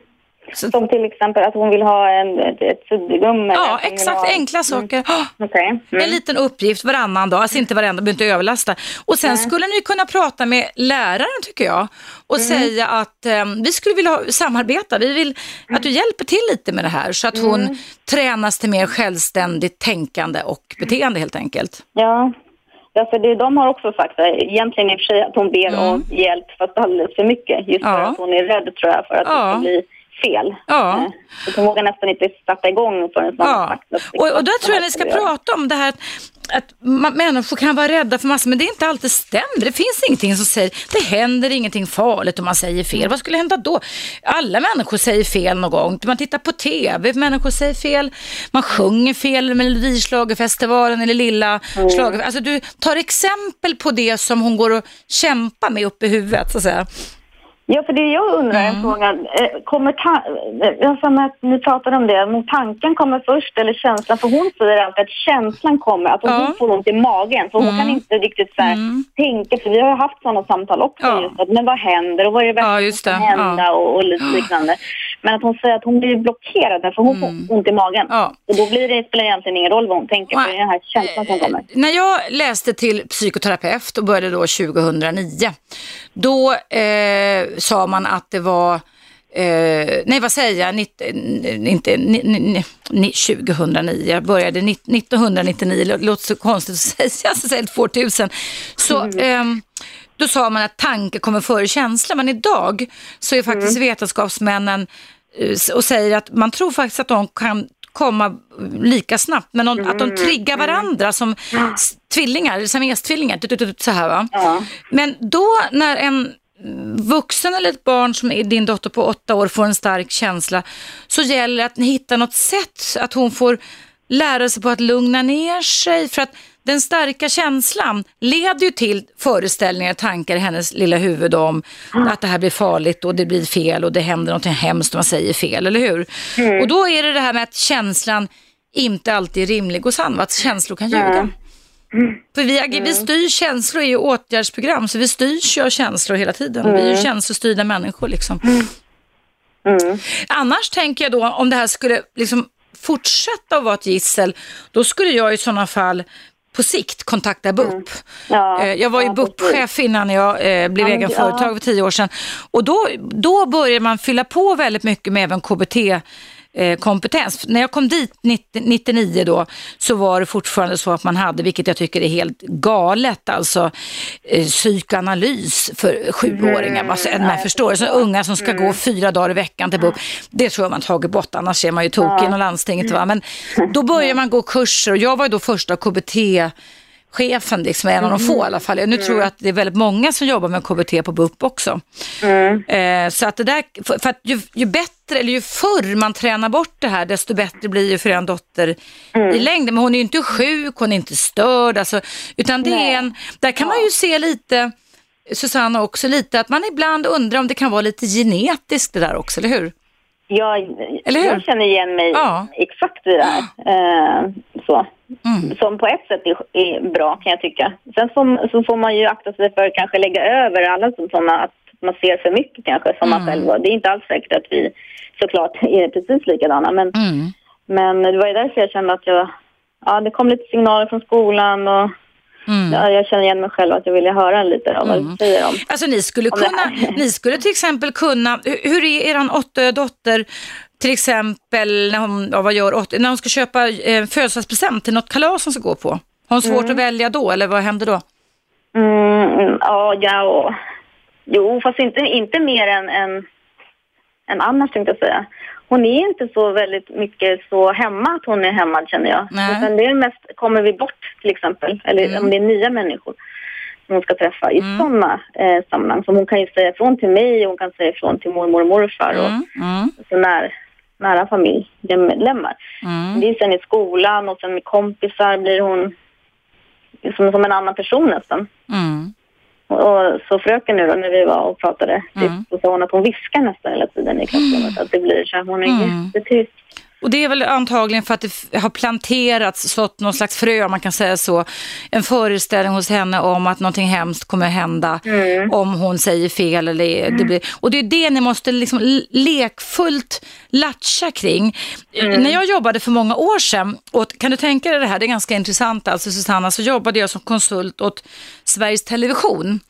Så- Som till exempel att hon vill ha en, ett, ett suddgum. eller Ja, exakt, ha... enkla saker. Ah, Okej. En Mm. liten uppgift varannan dag, alltså inte varenda, behöver inte överlasta. Och sen skulle ni kunna prata med läraren tycker jag och Mm. säga att eh, vi skulle vilja samarbeta, vi vill att du hjälper till lite med det här så att hon Mm. tränas till mer självständigt tänkande och beteende helt enkelt. Ja. Ja, för det, de har också sagt. Egentligen i och för sig att hon ber om hjälp fast alldeles för mycket. Just för Mm. Ja. att hon är rädd tror jag för att Ja. det ska bli fel. Ja. Eh, hon vågar nästan inte starta igång förrän man Ja, och, och där tror jag ni ska prata om det här att, att ma- människor kan vara rädda för massor, men det är inte alltid stämmer. Det finns ingenting som säger, det händer ingenting farligt om man säger fel. Vad skulle hända då? Alla människor säger fel någon gång. Man tittar på TV, människor säger fel. Man sjunger fel i Melodischlagerfestivalen eller Lilla schlager. Alltså du tar exempel på det som hon går och kämpar med uppe i huvudet så att säga. Ja, för det jag undrar är Mm. en fråga. Eh, Kommer eh, jag att ni pratade om det, men tanken kommer först eller känslan? För hon säger alltid att känslan kommer, att hon Ja. Mm. får ont i magen. För hon kan inte riktigt så här, tänka, för vi har haft sådana samtal också. Ja. Just att, men vad händer och vad är det värsta Ja, som kan hända och, och lite liknande. Men att hon säger att hon blir blockerad för hon får ont i magen. Mm. Ja. Och då blir det, spelar det egentligen ingen roll vad hon tänker, för det är den här känslan som kommer. När jag läste till psykoterapeut och började då 2009, då eh, sa man att det var Eh, nej, vad säger jag? Nitt, eh, inte, ni, ni, ni, 2009, jag började nitt- 1999, det låter så konstigt att <laughs> säga, jag ska säga 2000. Så ehm, då sa man att tanke kommer före känsla, men idag så är faktiskt vetenskapsmännen eh, och säger att man tror faktiskt att de kan komma lika snabbt, men de, att de triggar varandra som tvillingar, siamestvillingar, så här va. Ja. Men då när en vuxen eller ett barn som är din dotter på åtta år får en stark känsla så gäller det att ni hittar något sätt att hon får lära sig på att lugna ner sig för att den starka känslan leder ju till föreställningar, tankar i hennes lilla huvud om att det här blir farligt och det blir fel och det händer något hemskt om man säger fel, eller hur? Och då är det det här med att känslan inte alltid är rimlig och sann, att känslor kan ljuga. För vi, vi styr känslor ju åtgärdsprogram, så vi styrs ju av känslor hela tiden. Vi är ju känslostyrda människor liksom. Mm. Annars tänker jag då, om det här skulle liksom fortsätta att vara ett gissel, då skulle jag i sådana fall på sikt kontakta BUP. Ja, Eh, Jag var ju ja. BUP-chef innan jag eh, blev Ja, egen ja. företag för tio år sedan. Och då, då börjar man fylla på väldigt mycket med även KBT eh, kompetens. När jag kom dit 90, 99 då så var det fortfarande så att man hade, vilket jag tycker är helt galet, alltså eh, psykoanalys för sjuåringar. Mm, alltså, man förstår, så unga som ska mm. gå fyra dagar i veckan till BUP. Det tror jag man tagit bort, annars är man ju tokig inom landstinget. Va? Men då börjar man gå kurser och jag var ju då första KBT chefen, liksom, en av de få i alla fall. Nu mm. tror jag att det är väldigt många som jobbar med KBT på BUP också. Mm. Eh, så att det där, för, för att ju, ju, bättre, eller ju förr man tränar bort det här, desto bättre blir ju för en dotter mm. i längden. Men hon är ju inte sjuk, hon är inte störd, alltså, utan det är en, där kan ja. man ju se lite, Susanna också, lite att man ibland undrar om det kan vara lite genetiskt det där också, eller hur? Jag, jag känner igen mig ja. exakt i det här. <gasps> Eh, så. Mm. Som på ett sätt är, är, bra kan jag tycka. Sen får, så får man ju akta sig för att kanske lägga över alla sådana att man ser för mycket kanske som mm. man själv var. Det är inte alls säkert att vi såklart är precis likadana. Men, mm. men det var ju därför jag kände att jag, ja det kom lite signaler från skolan och Mm. Ja, jag känner igen mig själv att jag ville höra lite om vad mm. du säger om Alltså ni skulle, om kunna, ni skulle till exempel kunna, hur är er åttaåriga dotter till exempel när hon, ja, vad gör, när hon ska köpa eh, födelsedagspresent till något kalas hon ska gå på? Har hon svårt mm. att välja då eller vad händer då? Mm, ja, ja jo, fast inte, inte mer än, än, än annars tänkte jag säga. Hon är inte så väldigt mycket så hemma att hon är hemma känner jag. Nej. Utan det är mest, kommer vi bort till exempel, eller mm. om det är nya människor som hon ska träffa i mm. sådana eh, sammanhang. Så hon kan ju säga ifrån till mig och hon kan säga ifrån till mormor och morfar och mm. Mm. så när, nära familjemedlemmar. Mm. Det är sen i skolan och sen med kompisar blir hon som, som en annan person nästan. Mm. Och, så fröken nu då när vi var och pratade, mm. så sa hon att hon viskar nästan hela tiden i klassrummet. Att det blir så här, hon är mm. jättetyst. Och det är väl antagligen för att det har planterats, sått någon slags frö, man kan säga så, en föreställning hos henne om att någonting hemskt kommer hända mm. om hon säger fel. Eller det blir, och det är det ni måste liksom lekfullt latcha kring. Mm. När jag jobbade för många år sedan, och kan du tänka dig det här, det är ganska intressant alltså Susanna, så jobbade jag som konsult åt Sveriges Television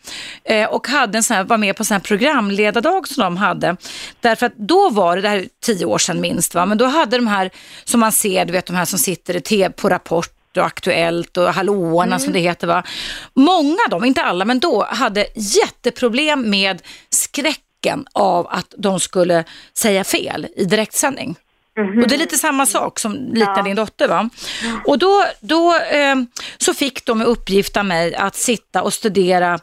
eh, och hade en sån här, var med på en sån här programledardag som de hade. Därför att då var det, det här är tio år sedan minst, va? men då hade de här som man ser, du vet de här som sitter i TV på Rapport och Aktuellt och Hallåorna mm. som det heter. Va? Många av dem, inte alla, men då hade jätteproblem med skräcken av att de skulle säga fel i direktsändning. Mm. Och det är lite samma sak som liknar ja. din dotter va? Och då, då eh, så fick de i uppgift av mig att sitta och studera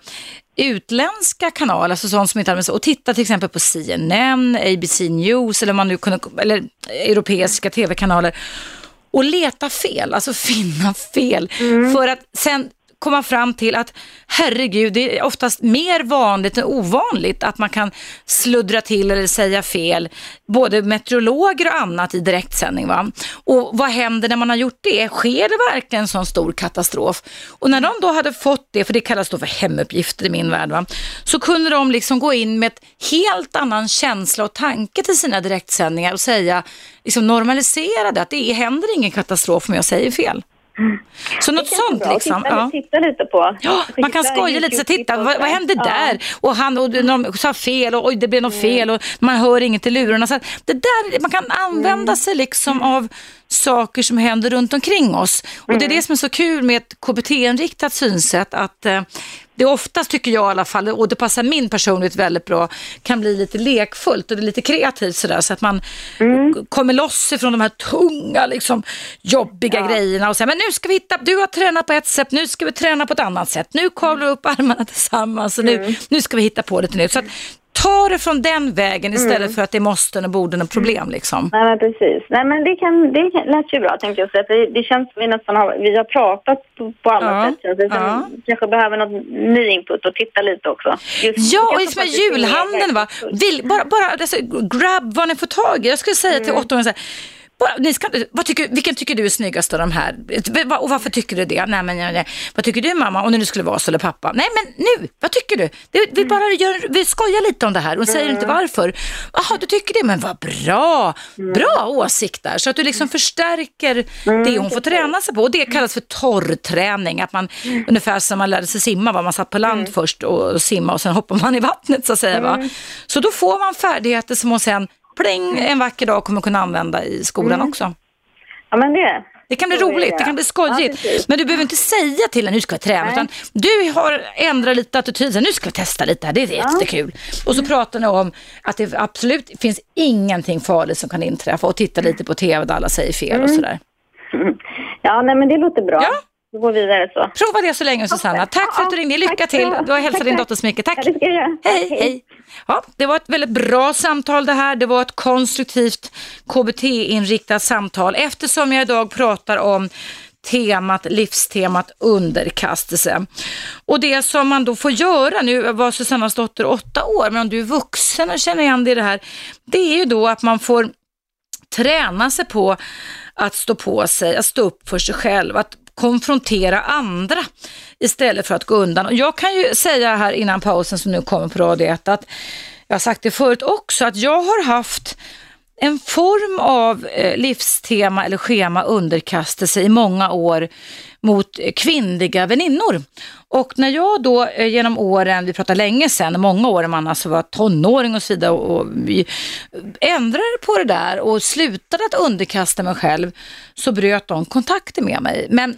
utländska kanaler, alltså sånt som inte hade och titta till exempel på CNN, ABC News eller man nu kunde, eller europeiska tv-kanaler och leta fel, alltså <laughs> finna fel. Mm. För att sen komma fram till att herregud, det är oftast mer vanligt än ovanligt att man kan sluddra till eller säga fel, både meteorologer och annat i direktsändning. Va? Och vad händer när man har gjort det? Sker det verkligen en sån stor katastrof? Och när de då hade fått det, för det kallas då för hemuppgifter i min värld, va? så kunde de liksom gå in med ett helt annan känsla och tanke till sina direktsändningar och säga, liksom normalisera det, att det händer ingen katastrof om jag säger fel. <laughs> Så något sånt bra. liksom. Titta, ja. titta lite på. Ja, man kan skoja lite, så titta, vad, vad hände ja. där? Och han och de sa fel och oj, det blev något mm. fel och man hör inget i lurarna. Så det där, man kan använda mm. sig liksom av saker som händer runt omkring oss. Och det är mm. det som är så kul med ett KBT-inriktat synsätt, att eh, det oftast tycker jag i alla fall, och det passar min personlighet väldigt bra, kan bli lite lekfullt och det är lite kreativt sådär så att man mm. kommer loss ifrån de här tunga, liksom, jobbiga ja. grejerna och säger men nu ska vi hitta, du har tränat på ett sätt, nu ska vi träna på ett annat sätt, nu kavlar vi upp armarna tillsammans och nu, mm. nu ska vi hitta på lite nytt. Så att, ta det från den vägen istället mm. för att det måste och borde och problem liksom. Nej men precis. Nej men det, kan, det lät ju bra tänkte jag säga. För det känns som vi nästan har, vi har pratat på, på alla ja. sätt. Så ja. kanske behöver något ny input och titta lite också. Just, ja och liksom julhandeln va. Vill, bara bara alltså, grab vad ni får tag i. Jag skulle säga mm. till åttaåringar ni ska, vad tycker, vilken tycker du är snyggast av de här? Och varför tycker du det? Nej, men, nej, Vad tycker du mamma? Om det nu skulle vara så eller pappa? Nej men nu, vad tycker du? Det, vi mm. bara gör, vi skojar lite om det här och säger mm. inte varför. Jaha, du tycker det, men vad bra. Mm. Bra åsikter. Så att du liksom förstärker det hon får träna sig på. Och det kallas för torrträning. Att man, ungefär som man lärde sig simma, var man satt på land först och simma och sen hoppar man i vattnet så att säga. Va? Så då får man färdigheter som hon sen pling en vacker dag kommer kunna använda i skolan Mm. också. Ja, men det. Det kan bli Så roligt, det. det kan bli Ja, skojigt. precis. men du behöver inte säga till en nu ska vi träna, Nej. utan du har ändrat lite attityd, nu ska vi testa lite här, det är jättekul. Och så pratar ni om att det absolut finns ingenting farligt som kan inträffa och titta lite på tv där alla säger fel och sådär. <laughs> Ja, nej, men det låter bra. Ja. Vi går vidare så. Prova det så länge Susanna. Tack för att du ringde, lycka till. Du har hälsat din dotter så mycket. Tack. Hej, hej. Ja, det var ett väldigt bra samtal det här. Det var ett konstruktivt KBT-inriktat samtal eftersom jag idag pratar om temat, livstemat underkastelse. Och det som man då får göra, nu var Susannas dotter åtta år, men om du är vuxen och känner igen dig i det här, det är ju då att man får träna sig på att stå på sig, att stå upp för sig själv, att konfrontera andra istället för att gå undan. Och jag kan ju säga här innan pausen som nu kommer på Radio 1 att jag har sagt det förut också, att jag har haft en form av eh, livstema eller schema underkastelse i många år mot kvinnliga väninnor. Och när jag då eh, genom åren, vi pratar länge sedan, många år när man alltså var tonåring och så vidare och, och vi ändrade på det där och slutade att underkasta mig själv så bröt de kontakten med mig. Men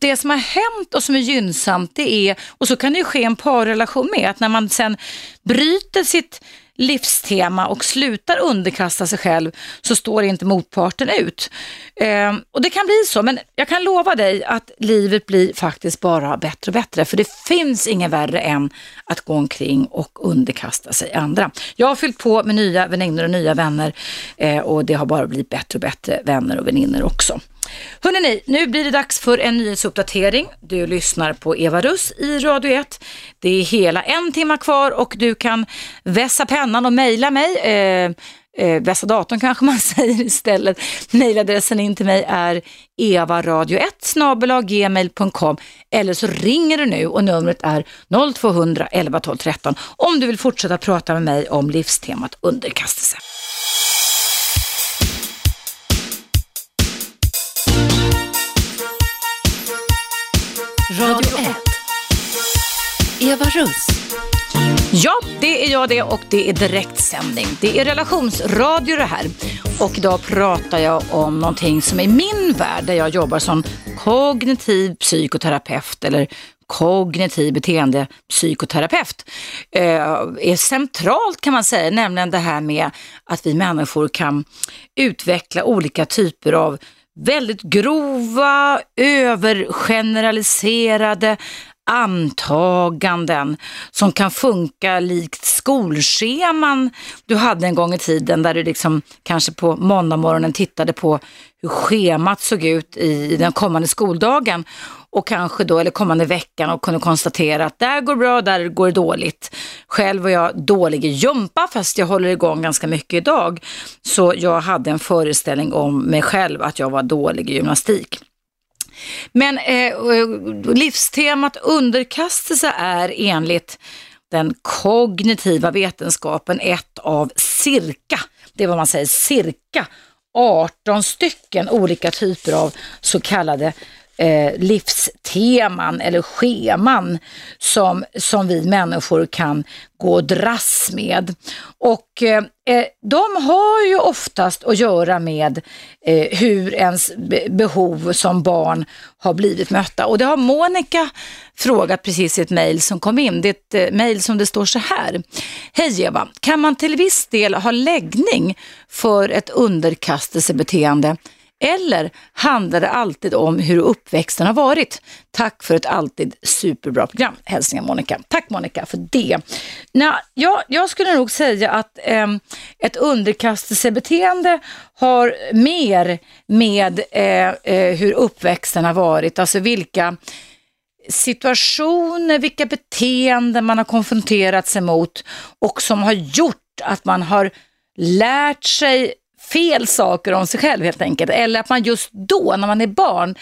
det som har hänt och som är gynnsamt det är, och så kan det ju ske en parrelation med, att när man sen bryter sitt livstema och slutar underkasta sig själv så står inte motparten ut. Eh, och det kan bli så, men jag kan lova dig att livet blir faktiskt bara bättre och bättre, för det finns ingen värre än att gå omkring och underkasta sig andra. Jag har fyllt på med nya väninnor och nya vänner eh, och det har bara blivit bättre och bättre vänner och väninnor också. Hörrni, nu blir det dags för en nyhetsuppdatering. Du lyssnar på Eva Russ i Radio 1. Det är hela en timma kvar och du kan vässa pennan och mejla mig. Eh, eh, vässa datorn kanske man <laughs> säger istället. Mejladressen in till mig är evaradio1 gmail.com eller så ringer du nu och numret är 0200 11 12 13 om du vill fortsätta prata med mig om livstemat underkastelse. Radio 1. Eva Russ. Ja, det är jag det och det är direktsändning. Det är relationsradio det här. Och idag pratar jag om någonting som är min värld där jag jobbar som kognitiv psykoterapeut eller kognitiv beteendepsykoterapeut. Eh, är centralt kan man säga, nämligen det här med att vi människor kan utveckla olika typer av väldigt grova, övergeneraliserade antaganden som kan funka likt skolscheman du hade en gång i tiden där du liksom kanske på måndagmorgonen tittade på hur schemat såg ut i den kommande skoldagen och kanske då, eller kommande veckan och kunde konstatera att där går bra, där går det dåligt. Själv var jag dålig i jumpa fast jag håller igång ganska mycket idag. Så jag hade en föreställning om mig själv att jag var dålig i gymnastik. Men eh, livstemat underkastelse är enligt den kognitiva vetenskapen ett av cirka, det är vad man säger, cirka 18 stycken olika typer av så kallade eh, livsteman eller scheman som, som vi människor kan gå och dras med. Och eh, eh de har ju oftast att göra med eh, hur ens behov som barn har blivit mötta. Och det har Monica frågat precis i ett mejl som kom in. Det är ett eh, mejl som det står så här. Hej Eva, kan man till viss del ha läggning för ett underkastelsebeteende eller handlar det alltid om hur uppväxten har varit? Tack för ett alltid superbra program. Hälsningar Monica. Tack Monica för det. Nå, jag, jag skulle nog säga att eh, ett underkastelsebeteende har mer med eh, eh, hur uppväxten har varit, alltså vilka situationer, vilka beteenden man har konfronterat sig mot och som har gjort att man har lärt sig fel saker om sig själv helt enkelt. Eller att man just då, när man är barn,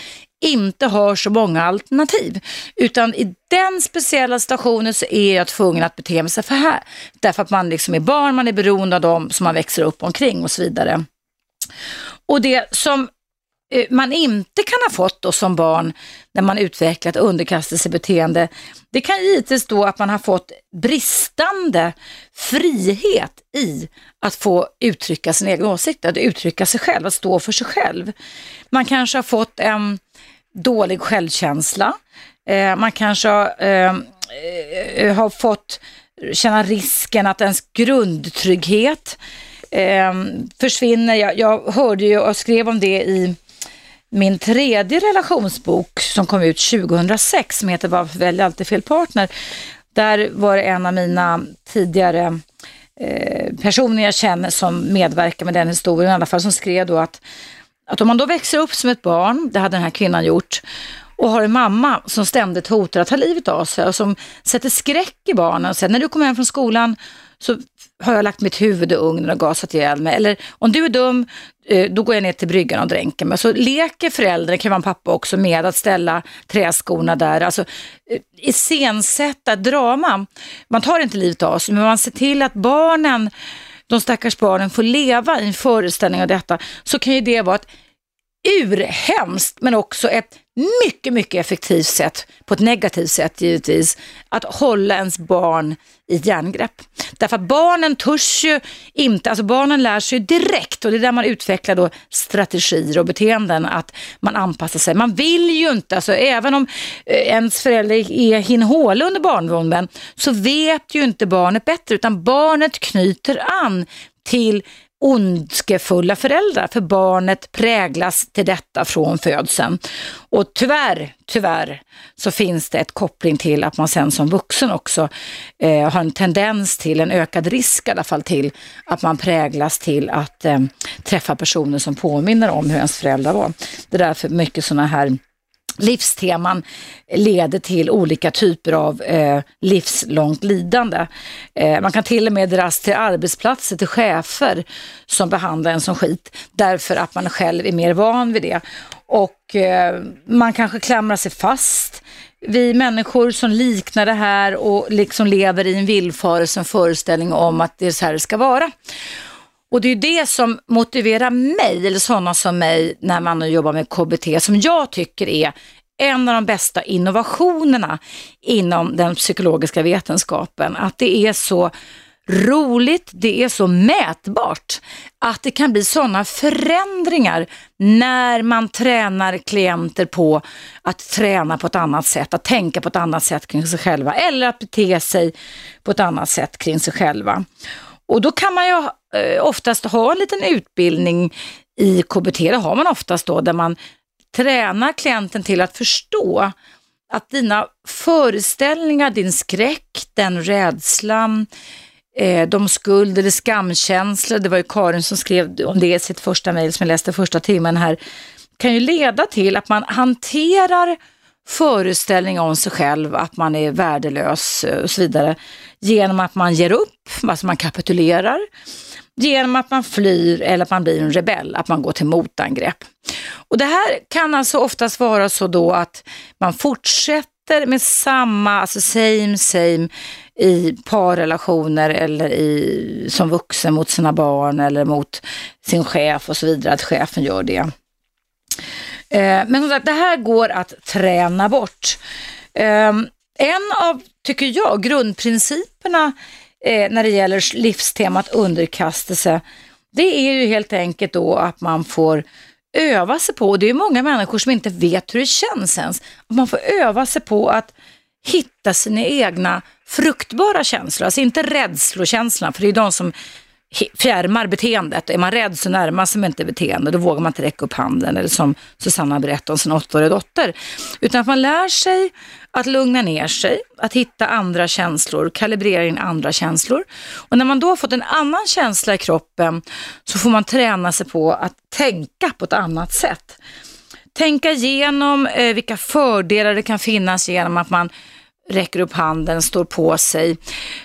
inte har så många alternativ. Utan i den speciella situationen så är jag tvungen att bete mig så här. Därför att man liksom är barn, man är beroende av dem som man växer upp omkring och så vidare. Och det som Eh, man inte kan ha fått då som barn när man utvecklat underkastelsebeteende, det kan givetvis då att man har fått bristande frihet i att få uttrycka sin egen åsikt, att uttrycka sig själv, att stå för sig själv. Man kanske har fått en dålig självkänsla, eh, man kanske har, ehm, eh, har fått känna risken att ens grundtrygghet eh, försvinner. Jag, jag hörde ju och skrev om det i min tredje relationsbok som kom ut 2006 som heter Varför väljer alltid fel partner. Där var det en av mina tidigare eh, personer jag känner som medverkar med den historien i alla fall som skrev då att, att om man då växer upp som ett barn, det hade den här kvinnan gjort, och har en mamma som ständigt hotar att ta livet av sig och som sätter skräck i barnen och säger när du kommer hem från skolan så har jag lagt mitt huvud i ugnen och gasat ihjäl mig. Eller om du är dum, eh, då går jag ner till bryggan och dränker mig. Så leker föräldrar, det kan vara en pappa också, med att ställa träskorna där. Alltså eh, iscensätta drama. Man tar inte livet av sig, men man ser till att barnen, de stackars barnen får leva i en föreställning av detta. Så kan ju det vara ett urhemskt, men också ett mycket, mycket effektivt sätt, på ett negativt sätt givetvis, att hålla ens barn i järngrepp. Därför att barnen törs ju inte, alltså barnen lär sig direkt och det är där man utvecklar då strategier och beteenden, att man anpassar sig. Man vill ju inte, alltså även om eh, ens förälder är hinhåle under barndomen, så vet ju inte barnet bättre, utan barnet knyter an till ondskefulla föräldrar, för barnet präglas till detta från födseln. Och tyvärr, tyvärr så finns det ett koppling till att man sen som vuxen också eh, har en tendens till en ökad risk i alla fall till att man präglas till att eh, träffa personer som påminner om hur ens föräldrar var. Det är därför mycket sådana här livsteman leder till olika typer av eh, livslångt lidande. Eh, man kan till och med dras till arbetsplatser, till chefer som behandlar en som skit därför att man själv är mer van vid det. Och eh, man kanske klamrar sig fast vi människor som liknar det här och liksom lever i en villfarelse, en föreställning om att det är så här det ska vara. Och det är det som motiverar mig, eller sådana som mig, när man jobbar med KBT, som jag tycker är en av de bästa innovationerna inom den psykologiska vetenskapen. Att det är så roligt, det är så mätbart att det kan bli sådana förändringar när man tränar klienter på att träna på ett annat sätt, att tänka på ett annat sätt kring sig själva eller att bete sig på ett annat sätt kring sig själva. Och då kan man ju eh, oftast ha en liten utbildning i KBT, det har man oftast då, där man tränar klienten till att förstå att dina föreställningar, din skräck, den rädslan, eh, de skuld eller skamkänslor, det var ju Karin som skrev om det i sitt första mejl som jag läste första timmen här, kan ju leda till att man hanterar föreställning om sig själv, att man är värdelös eh, och så vidare, genom att man ger upp, alltså man kapitulerar, genom att man flyr eller att man blir en rebell, att man går till motangrepp. Och det här kan alltså oftast vara så då att man fortsätter med samma, alltså same same i parrelationer eller i, som vuxen mot sina barn eller mot sin chef och så vidare, att chefen gör det. Eh, men som sagt, det här går att träna bort. Ehm, en av, tycker jag, grundprinciperna eh, när det gäller livstemat underkastelse, det är ju helt enkelt då att man får öva sig på, och det är många människor som inte vet hur det känns ens, att man får öva sig på att hitta sina egna fruktbara känslor, alltså inte rädslokänslorna, för det är de som fjärmar beteendet. Är man rädd så närmar sig inte beteende, då vågar man inte räcka upp handen, eller som Susanna berättade om sin åttaåriga dotter. Utan att man lär sig att lugna ner sig, att hitta andra känslor, kalibrera in andra känslor. Och när man då har fått en annan känsla i kroppen så får man träna sig på att tänka på ett annat sätt. Tänka igenom eh, vilka fördelar det kan finnas genom att man räcker upp handen, står på sig.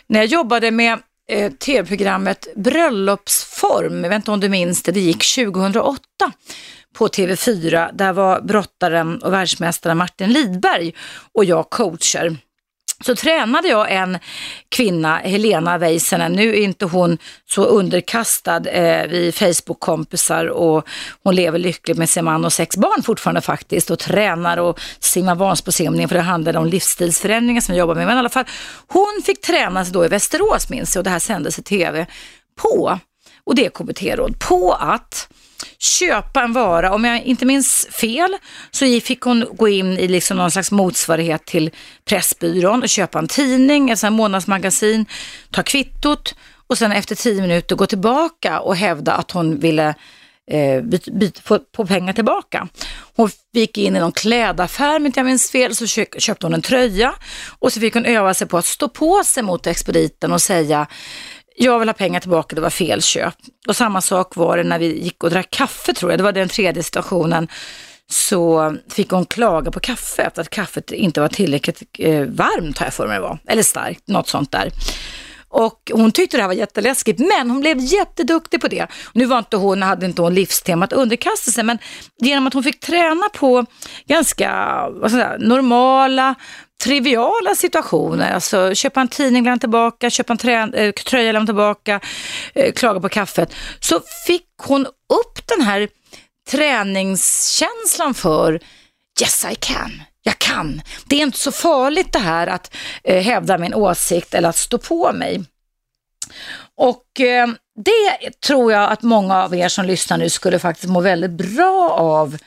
När jag jobbade med eh, tv-programmet Bröllopsform, jag vet inte om du minns det, det gick 2008 på TV4. Där var brottaren och världsmästaren Martin Lidberg och jag coacher så tränade jag en kvinna, Helena Väisänen. Nu är inte hon så underkastad. Eh, vi är Facebook-kompisar och hon lever lyckligt med sin man och sex barn fortfarande faktiskt och tränar och simmar Vansbrosimning för det handlade om livsstilsförändringar som vi jobbar med. Men i alla fall, hon fick träna sig då i Västerås minns jag och det här sändes i tv på, och det är KBT-råd, på att köpa en vara. Om jag inte minns fel så fick hon gå in i liksom någon slags motsvarighet till Pressbyrån och köpa en tidning, ett månadsmagasin, ta kvittot och sen efter tio minuter gå tillbaka och hävda att hon ville eh, byt, byt, få, få pengar tillbaka. Hon gick in i någon klädaffär, om inte jag minns fel, så köpte hon en tröja och så fick hon öva sig på att stå på sig mot expediten och säga jag vill ha pengar tillbaka, det var fel köp. Och samma sak var det när vi gick och drack kaffe tror jag, det var den tredje situationen. Så fick hon klaga på kaffet, att kaffet inte var tillräckligt eh, varmt har jag för mig det var, eller starkt, något sånt där. Och hon tyckte det här var jätteläskigt, men hon blev jätteduktig på det. Nu var inte hon, hade inte hon livstemat underkastelse, men genom att hon fick träna på ganska vad säga, normala, triviala situationer, alltså köpa en tidning, lämna tillbaka, köpa en trä, eh, tröja, lämna tillbaka, eh, klaga på kaffet, så fick hon upp den här träningskänslan för yes I can, jag kan. Det är inte så farligt det här att eh, hävda min åsikt eller att stå på mig. Och eh, det tror jag att många av er som lyssnar nu skulle faktiskt må väldigt bra av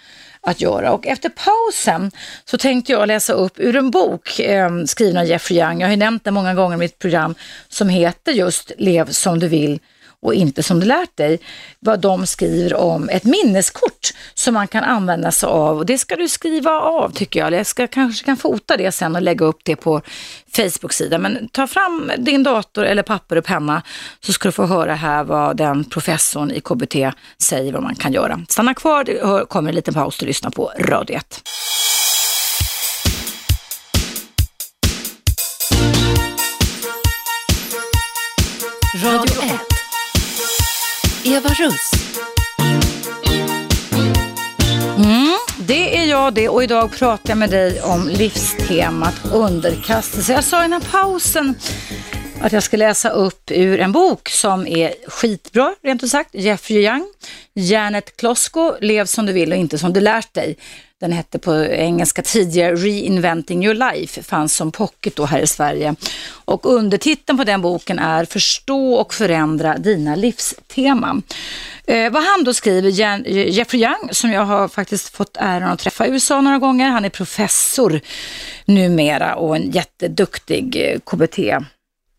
att göra. Och efter pausen så tänkte jag läsa upp ur en bok eh, skriven av Jeffrey Young. Jag har ju nämnt den många gånger i mitt program som heter just Lev som du vill och inte som du lärt dig. Vad de skriver om ett minneskort som man kan använda sig av och det ska du skriva av tycker jag. Jag ska, kanske kan fota det sen och lägga upp det på Facebook-sida. Men ta fram din dator eller papper och penna så ska du få höra här vad den professorn i KBT säger vad man kan göra. Stanna kvar, det kommer en liten paus och lyssna på Radio 1. Radio 1. Eva Russ. Mm, det är jag det och idag pratar jag med dig om livstemat underkastelse. Jag sa innan pausen att jag ska läsa upp ur en bok som är skitbra, rent ut sagt. Jeffrey Young, Janet Klosko, Lev som du vill och inte som du lärt dig. Den hette på engelska tidigare Reinventing your life, fanns som pocket då här i Sverige. Och undertiteln på den boken är Förstå och förändra dina livsteman. Eh, vad han då skriver, Jeffrey Young, som jag har faktiskt fått äran att träffa i USA några gånger, han är professor numera och en jätteduktig eh, KBT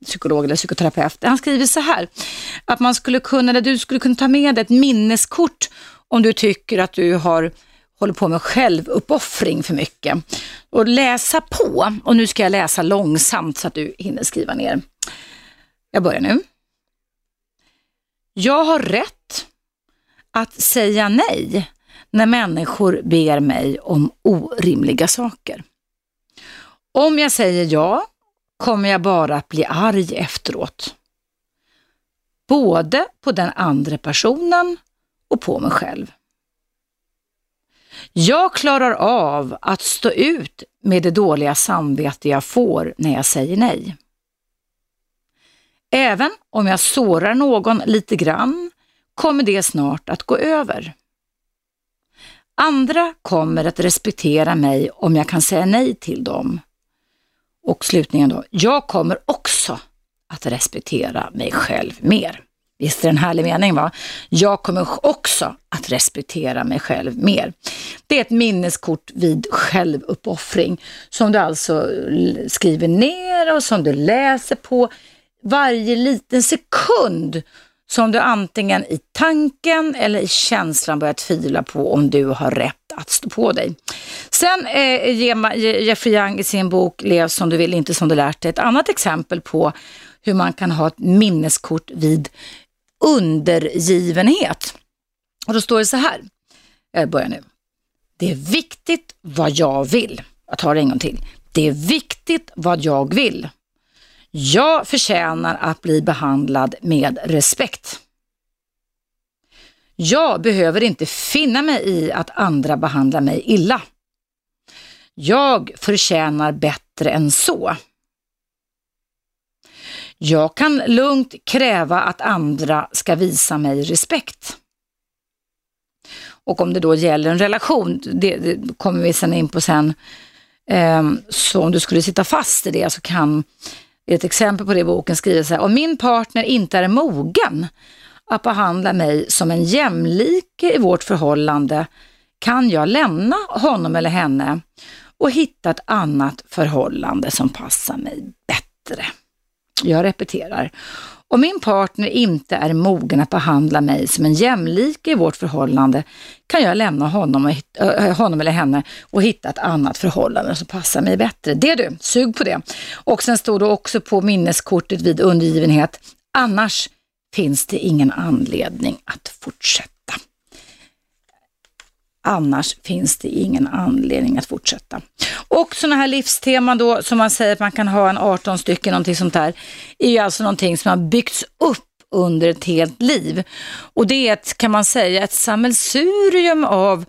psykolog eller psykoterapeut. Han skriver så här, att man skulle kunna, du skulle kunna ta med ett minneskort om du tycker att du har håller på med självuppoffring för mycket. Och läsa på, och nu ska jag läsa långsamt så att du hinner skriva ner. Jag börjar nu. Jag har rätt att säga nej när människor ber mig om orimliga saker. Om jag säger ja kommer jag bara att bli arg efteråt. Både på den andra personen och på mig själv. Jag klarar av att stå ut med det dåliga samvete jag får när jag säger nej. Även om jag sårar någon lite grann kommer det snart att gå över. Andra kommer att respektera mig om jag kan säga nej till dem. Och slutningen då, jag kommer också att respektera mig själv mer. Visst är det en härlig mening va? Jag kommer också att respektera mig själv mer. Det är ett minneskort vid självuppoffring som du alltså skriver ner och som du läser på varje liten sekund som du antingen i tanken eller i känslan börjar tvivla på om du har rätt att stå på dig. Sen eh, ger Jeffrey Young i sin bok Lev som du vill, inte som du lärt dig ett annat exempel på hur man kan ha ett minneskort vid undergivenhet. Och då står det så här, jag börjar nu. Det är viktigt vad jag vill. Jag tar det en gång till. Det är viktigt vad jag vill. Jag förtjänar att bli behandlad med respekt. Jag behöver inte finna mig i att andra behandlar mig illa. Jag förtjänar bättre än så. Jag kan lugnt kräva att andra ska visa mig respekt. Och om det då gäller en relation, det, det kommer vi sen in på sen, ehm, så om du skulle sitta fast i det så kan, ett exempel på det i boken skriver så här, om min partner inte är mogen att behandla mig som en jämlike i vårt förhållande kan jag lämna honom eller henne och hitta ett annat förhållande som passar mig bättre. Jag repeterar. Om min partner inte är mogen att behandla mig som en jämlike i vårt förhållande kan jag lämna honom, och, honom eller henne och hitta ett annat förhållande som passar mig bättre. Det du, sug på det. Och sen står det också på minneskortet vid undergivenhet, annars finns det ingen anledning att fortsätta. Annars finns det ingen anledning att fortsätta. Och sådana här livsteman då, som man säger att man kan ha en 18 stycken, någonting sånt där, är ju alltså någonting som har byggts upp under ett helt liv. Och det är ett, kan man säga, ett sammelsurium av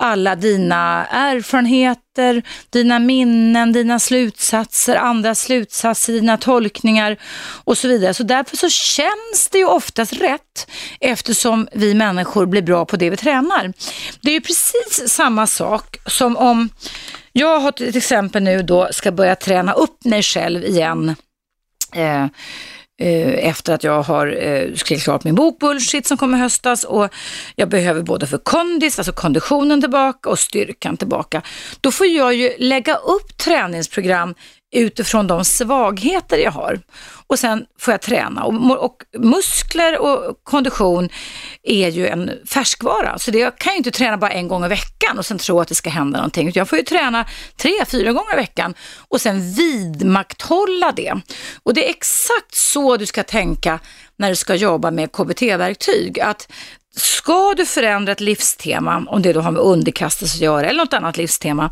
alla dina erfarenheter, dina minnen, dina slutsatser, andra slutsatser, dina tolkningar och så vidare. Så därför så känns det ju oftast rätt eftersom vi människor blir bra på det vi tränar. Det är ju precis samma sak som om jag har till exempel nu då ska börja träna upp mig själv igen. Eh, Eh, efter att jag har eh, skrivit klart min bok Bullshit som kommer höstas och jag behöver både för kondis, alltså konditionen tillbaka och styrkan tillbaka. Då får jag ju lägga upp träningsprogram utifrån de svagheter jag har. Och sen får jag träna. Och, och, muskler och kondition är ju en färskvara. Så det, jag kan ju inte träna bara en gång i veckan och sen tro att det ska hända någonting. Jag får ju träna tre, fyra gånger i veckan och sen vidmakthålla det. Och det är exakt så du ska tänka när du ska jobba med KBT-verktyg. Att ska du förändra ett livstema, om det då har med underkastelse att göra eller något annat livstema,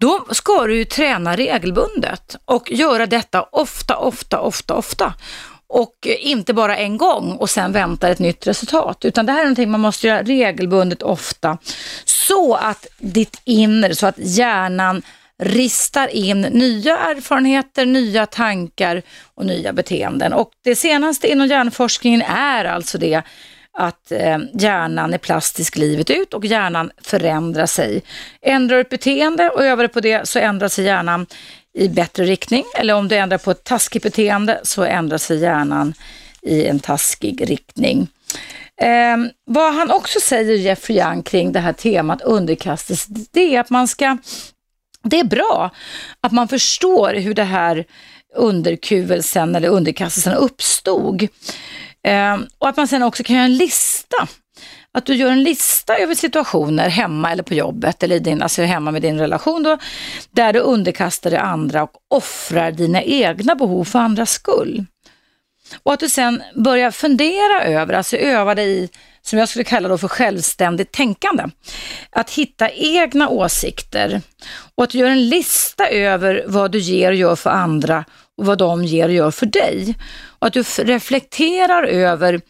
då ska du ju träna regelbundet och göra detta ofta, ofta, ofta, ofta. Och inte bara en gång och sen vänta ett nytt resultat, utan det här är någonting man måste göra regelbundet ofta så att ditt inre, så att hjärnan ristar in nya erfarenheter, nya tankar och nya beteenden. Och det senaste inom hjärnforskningen är alltså det att eh, hjärnan är plastisk livet ut och hjärnan förändrar sig. Ändrar du ett beteende och övar på det så ändrar sig hjärnan i bättre riktning. Eller om du ändrar på ett taskigt beteende så ändrar sig hjärnan i en taskig riktning. Eh, vad han också säger, Jeffrey Young, kring det här temat underkastelse, det är att man ska, det är bra att man förstår hur det här underkuvelsen eller underkastelsen uppstod. Eh, och att man sen också kan göra en lista. Att du gör en lista över situationer hemma eller på jobbet eller din, alltså hemma med din relation då, där du underkastar dig andra och offrar dina egna behov för andras skull. Och att du sen börjar fundera över, alltså öva dig i, som jag skulle kalla då för självständigt tänkande. Att hitta egna åsikter och att du gör en lista över vad du ger och gör för andra och vad de ger och gör för dig. Och att du reflekterar över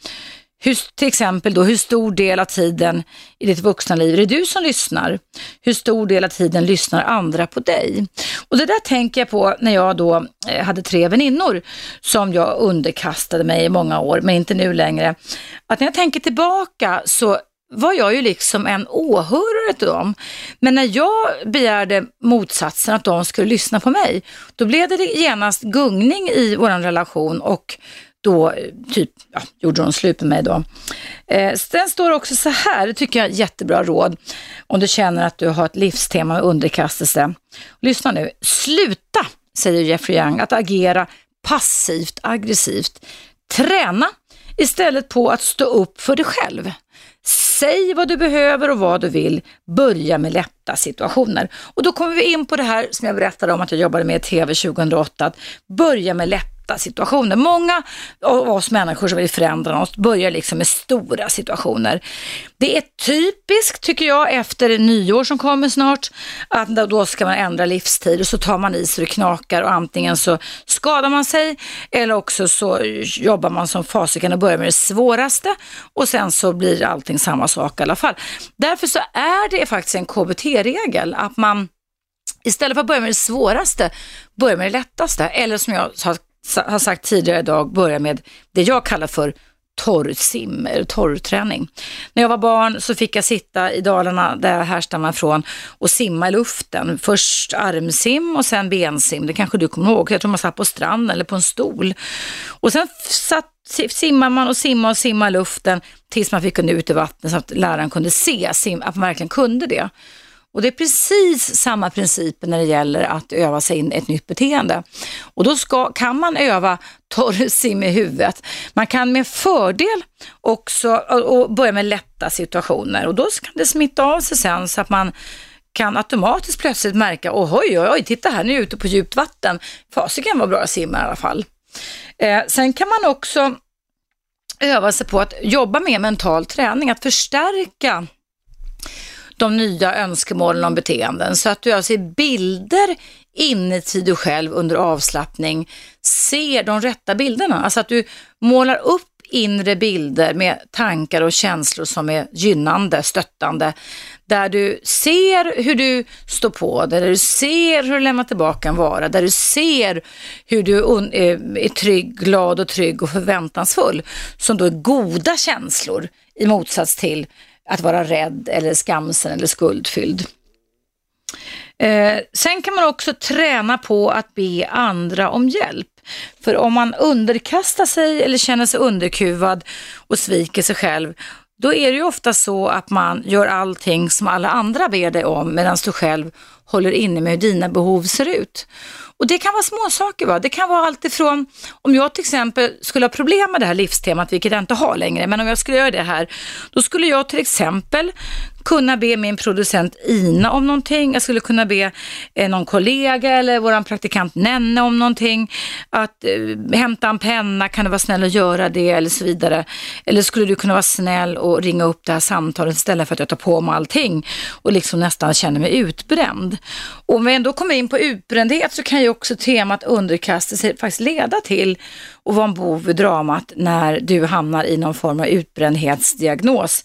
hur, till exempel då, hur stor del av tiden i ditt vuxna liv är det du som lyssnar? Hur stor del av tiden lyssnar andra på dig? Och det där tänker jag på när jag då eh, hade tre väninnor som jag underkastade mig i många år, men inte nu längre. Att när jag tänker tillbaka så var jag ju liksom en åhörare till dem. Men när jag begärde motsatsen, att de skulle lyssna på mig, då blev det genast gungning i vår relation och då eh, typ, ja, gjorde de slut med mig då. Eh, sen står det också så här, det tycker jag är jättebra råd, om du känner att du har ett livstema med underkastelse. Lyssna nu, sluta, säger Jeffrey Young, att agera passivt aggressivt. Träna istället på att stå upp för dig själv. Säg vad du behöver och vad du vill. Börja med lätta situationer. Och då kommer vi in på det här som jag berättade om att jag jobbade med i TV 2008. Att börja med lätta lätta situationer. Många av oss människor som vill förändra oss börjar liksom med stora situationer. Det är typiskt, tycker jag, efter nyår som kommer snart, att då ska man ändra livsstil och så tar man i så det knakar och antingen så skadar man sig eller också så jobbar man som fasiken och börjar med det svåraste och sen så blir allting samma sak i alla fall. Därför så är det faktiskt en KBT-regel att man Istället för att börja med det svåraste, börja med det lättaste. Eller som jag sa har sagt tidigare idag, börjar med det jag kallar för torrsim, eller torrträning. När jag var barn så fick jag sitta i Dalarna, där jag härstammar från, och simma i luften. Först armsim och sen bensim, det kanske du kommer ihåg. Jag tror man satt på stranden eller på en stol. Och sen satt, simmade man och simmade och simmade i luften tills man fick gå ut i vattnet så att läraren kunde se sim, att man verkligen kunde det. Och det är precis samma principer när det gäller att öva sig in ett nytt beteende. Och då ska, kan man öva torrsim i huvudet. Man kan med fördel också och börja med lätta situationer och då kan det smitta av sig sen så att man kan automatiskt plötsligt märka, oj, oj, oj, titta här, nu är jag ute på djupt vatten. Fasiken var bra att simma i alla fall. Eh, sen kan man också öva sig på att jobba med mental träning, att förstärka de nya önskemålen om beteenden. Så att du alltså i bilder inuti dig själv under avslappning ser de rätta bilderna. Alltså att du målar upp inre bilder med tankar och känslor som är gynnande, stöttande. Där du ser hur du står på det, där du ser hur du lämnar tillbaka en vara, där du ser hur du eh, är trygg, glad och trygg och förväntansfull. Som då är goda känslor i motsats till att vara rädd eller skamsen eller skuldfylld. Eh, sen kan man också träna på att be andra om hjälp. För om man underkastar sig eller känner sig underkuvad och sviker sig själv, då är det ju ofta så att man gör allting som alla andra ber dig om medan du själv håller inne med hur dina behov ser ut. Och det kan vara små saker. Va? Det kan vara allt ifrån, om jag till exempel skulle ha problem med det här livstemat, vilket jag inte har längre, men om jag skulle göra det här, då skulle jag till exempel kunna be min producent Ina om någonting. Jag skulle kunna be eh, någon kollega eller våran praktikant Nenne om någonting. Att eh, hämta en penna, kan du vara snäll och göra det eller så vidare. Eller skulle du kunna vara snäll och ringa upp det här samtalet istället för att jag tar på mig allting och liksom nästan känner mig utbränd. Och om vi ändå kommer in på utbrändhet så kan ju också temat underkastelse faktiskt leda till att vara en bov i dramat när du hamnar i någon form av utbrändhetsdiagnos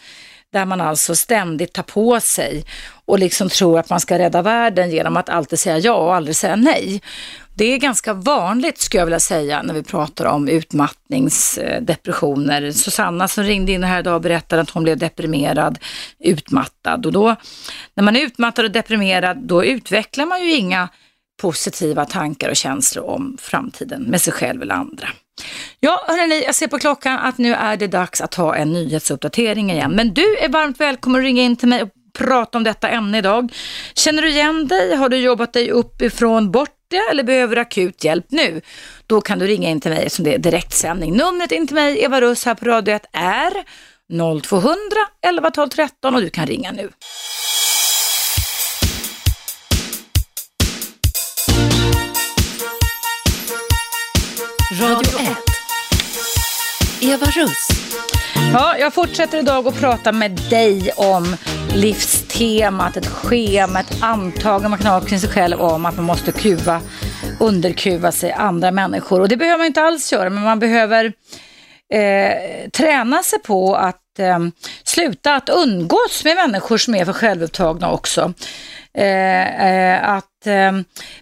där man alltså ständigt tar på sig och liksom tror att man ska rädda världen genom att alltid säga ja och aldrig säga nej. Det är ganska vanligt skulle jag vilja säga när vi pratar om utmattningsdepressioner. Susanna som ringde in här idag berättade att hon blev deprimerad, utmattad och då när man är utmattad och deprimerad då utvecklar man ju inga positiva tankar och känslor om framtiden med sig själv eller andra. Ja, hörrni, jag ser på klockan att nu är det dags att ta en nyhetsuppdatering igen. Men du är varmt välkommen att ringa in till mig och prata om detta ämne idag. Känner du igen dig? Har du jobbat dig uppifrån bort eller behöver akut hjälp nu? Då kan du ringa in till mig som det är direktsändning. Numret in till mig, Eva Russ här på Radio 1 är 0200 11 12 13 och du kan ringa nu. Radio 1. Eva Russ. Ja, jag fortsätter idag att prata med dig om livstemat, ett schema, ett antagande man kan ha kring sig själv om att man måste kuva, underkuva sig andra människor. Och det behöver man inte alls göra, men man behöver eh, träna sig på att eh, sluta att umgås med människor som är för självupptagna också. Eh, eh, att eh,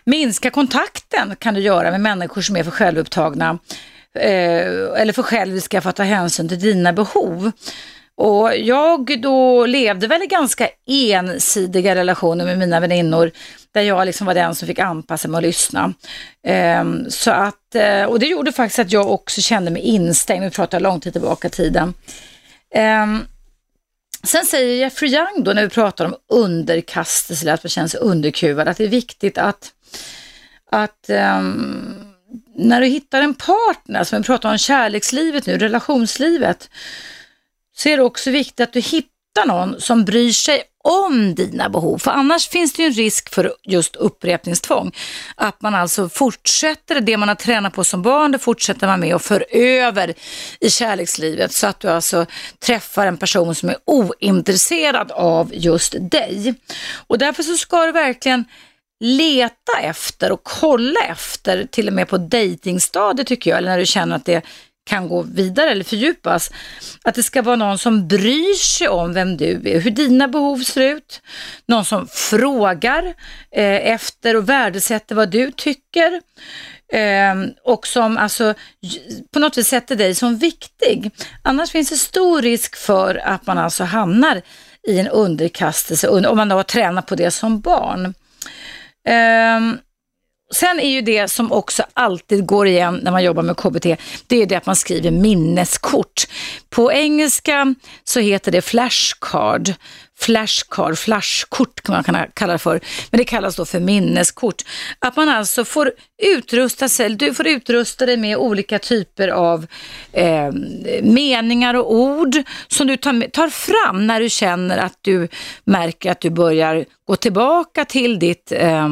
minska kontakten kan du göra med människor som är för självupptagna eh, eller för själviska för att ta hänsyn till dina behov. Och jag då levde väl i ganska ensidiga relationer med mina väninnor där jag liksom var den som fick anpassa mig och lyssna. Um, så att, eh, och det gjorde faktiskt att jag också kände mig instängd, nu pratar jag lång tid tillbaka i tiden. Um, Sen säger Jeffrey Young då när vi pratar om underkastelse, eller att man känner sig underkuvad, att det är viktigt att, att um, när du hittar en partner, som vi pratar om kärlekslivet nu, relationslivet, så är det också viktigt att du hittar någon som bryr sig om dina behov. För annars finns det ju en risk för just upprepningstvång. Att man alltså fortsätter det man har tränat på som barn, det fortsätter man med och för över i kärlekslivet. Så att du alltså träffar en person som är ointresserad av just dig. Och därför så ska du verkligen leta efter och kolla efter, till och med på dejtingstadiet tycker jag, eller när du känner att det kan gå vidare eller fördjupas. Att det ska vara någon som bryr sig om vem du är, hur dina behov ser ut. Någon som frågar eh, efter och värdesätter vad du tycker. Eh, och som alltså på något vis sätter dig som viktig. Annars finns det stor risk för att man alltså hamnar i en underkastelse om man då har tränat på det som barn. Eh, Sen är ju det som också alltid går igen när man jobbar med KBT, det är det att man skriver minneskort. På engelska så heter det flashcard. Flashcard, flashkort kan man kalla det för, men det kallas då för minneskort. Att man alltså får utrusta sig, du får utrusta dig med olika typer av eh, meningar och ord som du tar, tar fram när du känner att du märker att du börjar gå tillbaka till ditt eh,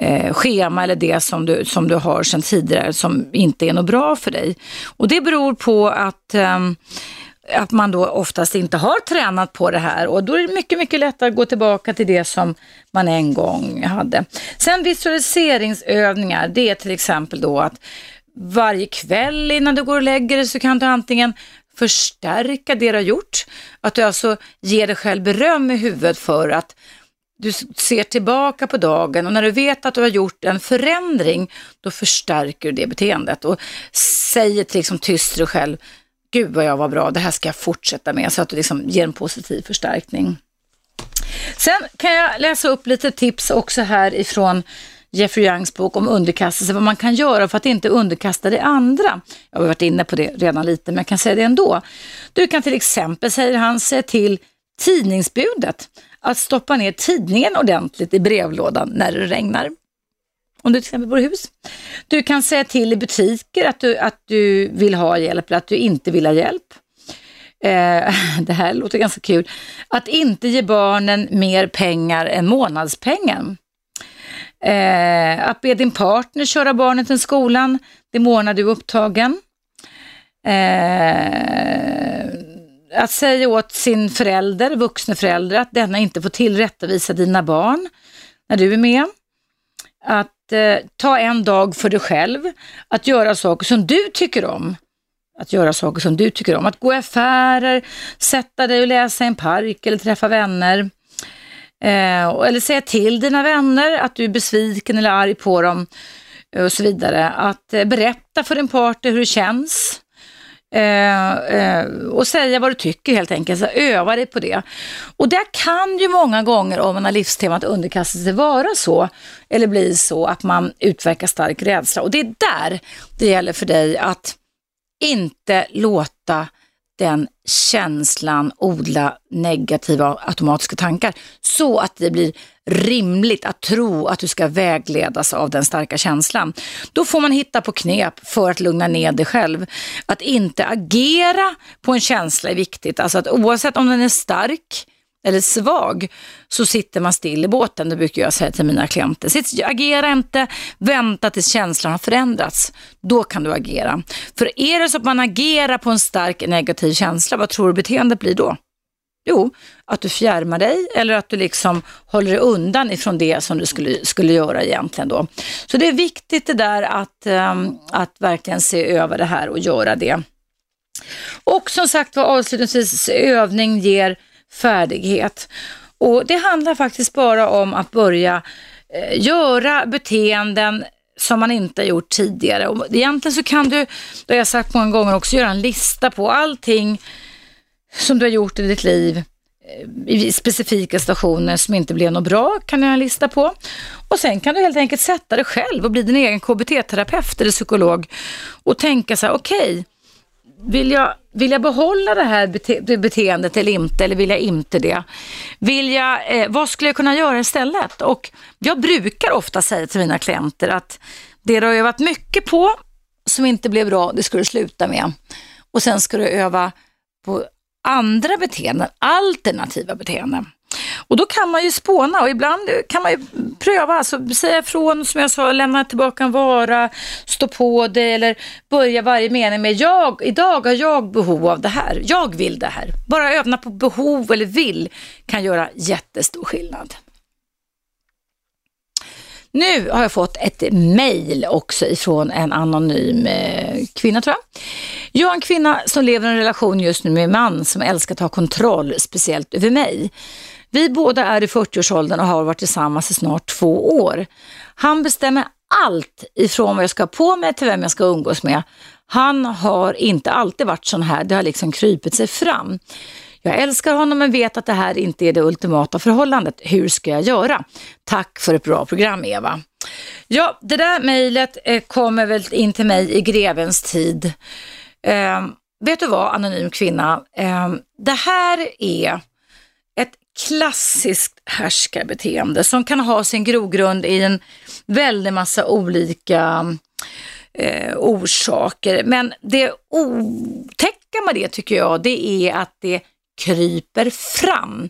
eh, schema eller det som du, som du har sedan tidigare som inte är något bra för dig. Och det beror på att eh, att man då oftast inte har tränat på det här och då är det mycket, mycket lättare att gå tillbaka till det som man en gång hade. Sen visualiseringsövningar, det är till exempel då att varje kväll innan du går och lägger dig så kan du antingen förstärka det du har gjort, att du alltså ger dig själv beröm i huvudet för att du ser tillbaka på dagen och när du vet att du har gjort en förändring, då förstärker du det beteendet och säger till liksom tyst till dig själv, gud vad jag var bra, det här ska jag fortsätta med, så att du liksom ger en positiv förstärkning. Sen kan jag läsa upp lite tips också här ifrån Jeffrey Youngs bok om underkastelse, vad man kan göra för att inte underkasta det andra. Jag har varit inne på det redan lite, men jag kan säga det ändå. Du kan till exempel, säger han, se till tidningsbudet att stoppa ner tidningen ordentligt i brevlådan när det regnar. Om du till exempel bor i hus. Du kan säga till i butiker att du, att du vill ha hjälp eller att du inte vill ha hjälp. Eh, <laughs> det här låter ganska kul. Att inte ge barnen mer pengar än månadspengen. Eh, att be din partner köra barnet till skolan det månad du är upptagen. Eh, att säga åt sin förälder, vuxna förälder, att denna inte får tillrättavisa dina barn när du är med. Att eh, ta en dag för dig själv, att göra saker som du tycker om. Att göra saker som du tycker om, att gå i affärer, sätta dig och läsa i en park eller träffa vänner. Eh, eller säga till dina vänner att du är besviken eller arg på dem eh, och så vidare. Att eh, berätta för din partner hur det känns. Eh, eh, och säga vad du tycker helt enkelt, så öva dig på det. Och det kan ju många gånger om man har livstemat underkastelse vara så, eller bli så att man utverkar stark rädsla. Och det är där det gäller för dig att inte låta den känslan odla negativa automatiska tankar så att det blir rimligt att tro att du ska vägledas av den starka känslan. Då får man hitta på knep för att lugna ner dig själv. Att inte agera på en känsla är viktigt. Alltså att oavsett om den är stark eller svag så sitter man still i båten. Det brukar jag säga till mina klienter. Sitt, agera inte, vänta tills känslan har förändrats. Då kan du agera. För är det så att man agerar på en stark negativ känsla, vad tror du beteendet blir då? Jo, att du fjärmar dig eller att du liksom håller dig undan ifrån det som du skulle, skulle göra egentligen då. Så det är viktigt det där att, ehm, att verkligen se över det här och göra det. Och som sagt var avslutningsvis, övning ger färdighet. Och det handlar faktiskt bara om att börja eh, göra beteenden som man inte har gjort tidigare. Och egentligen så kan du, det har jag sagt många gånger också, göra en lista på allting som du har gjort i ditt liv eh, i specifika stationer som inte blev något bra kan du göra en lista på. Och sen kan du helt enkelt sätta dig själv och bli din egen KBT-terapeut eller psykolog och tänka så här, okej, okay, vill jag, vill jag behålla det här bete beteendet eller inte, eller vill jag inte det? Vill jag, eh, vad skulle jag kunna göra istället? Och jag brukar ofta säga till mina klienter att det du har övat mycket på som inte blev bra, det ska du sluta med. Och sen ska du öva på andra beteenden, alternativa beteenden. Och då kan man ju spåna och ibland kan man ju pröva, alltså säga ifrån som jag sa, lämna tillbaka en vara, stå på det eller börja varje mening med jag, idag har jag behov av det här, jag vill det här. Bara övna på behov eller vill kan göra jättestor skillnad. Nu har jag fått ett mail också ifrån en anonym eh, kvinna tror jag. Jag är en kvinna som lever i en relation just nu med en man som älskar att ha kontroll, speciellt över mig. Vi båda är i 40-årsåldern och har varit tillsammans i snart två år. Han bestämmer allt ifrån vad jag ska ha på mig till vem jag ska umgås med. Han har inte alltid varit sån här, det har liksom krypit sig fram. Jag älskar honom men vet att det här inte är det ultimata förhållandet. Hur ska jag göra? Tack för ett bra program Eva. Ja, det där mejlet eh, kommer väl in till mig i grevens tid. Eh, vet du vad, anonym kvinna? Eh, det här är klassiskt härskarbeteende som kan ha sin grogrund i en väldig massa olika eh, orsaker. Men det otäcka med det tycker jag, det är att det kryper fram.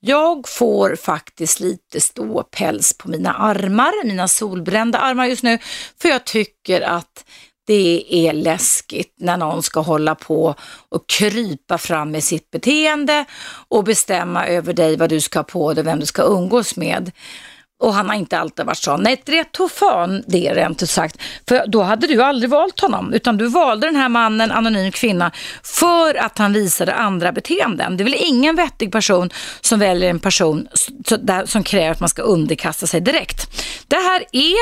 Jag får faktiskt lite ståpäls på mina armar, mina solbrända armar just nu, för jag tycker att det är läskigt när någon ska hålla på och krypa fram med sitt beteende och bestämma över dig vad du ska ha på dig och vem du ska umgås med. Och han har inte alltid varit sån. Nej, det tog fan det rent ut sagt. För då hade du aldrig valt honom, utan du valde den här mannen, anonym kvinna, för att han visade andra beteenden. Det är väl ingen vettig person som väljer en person som kräver att man ska underkasta sig direkt. Det här är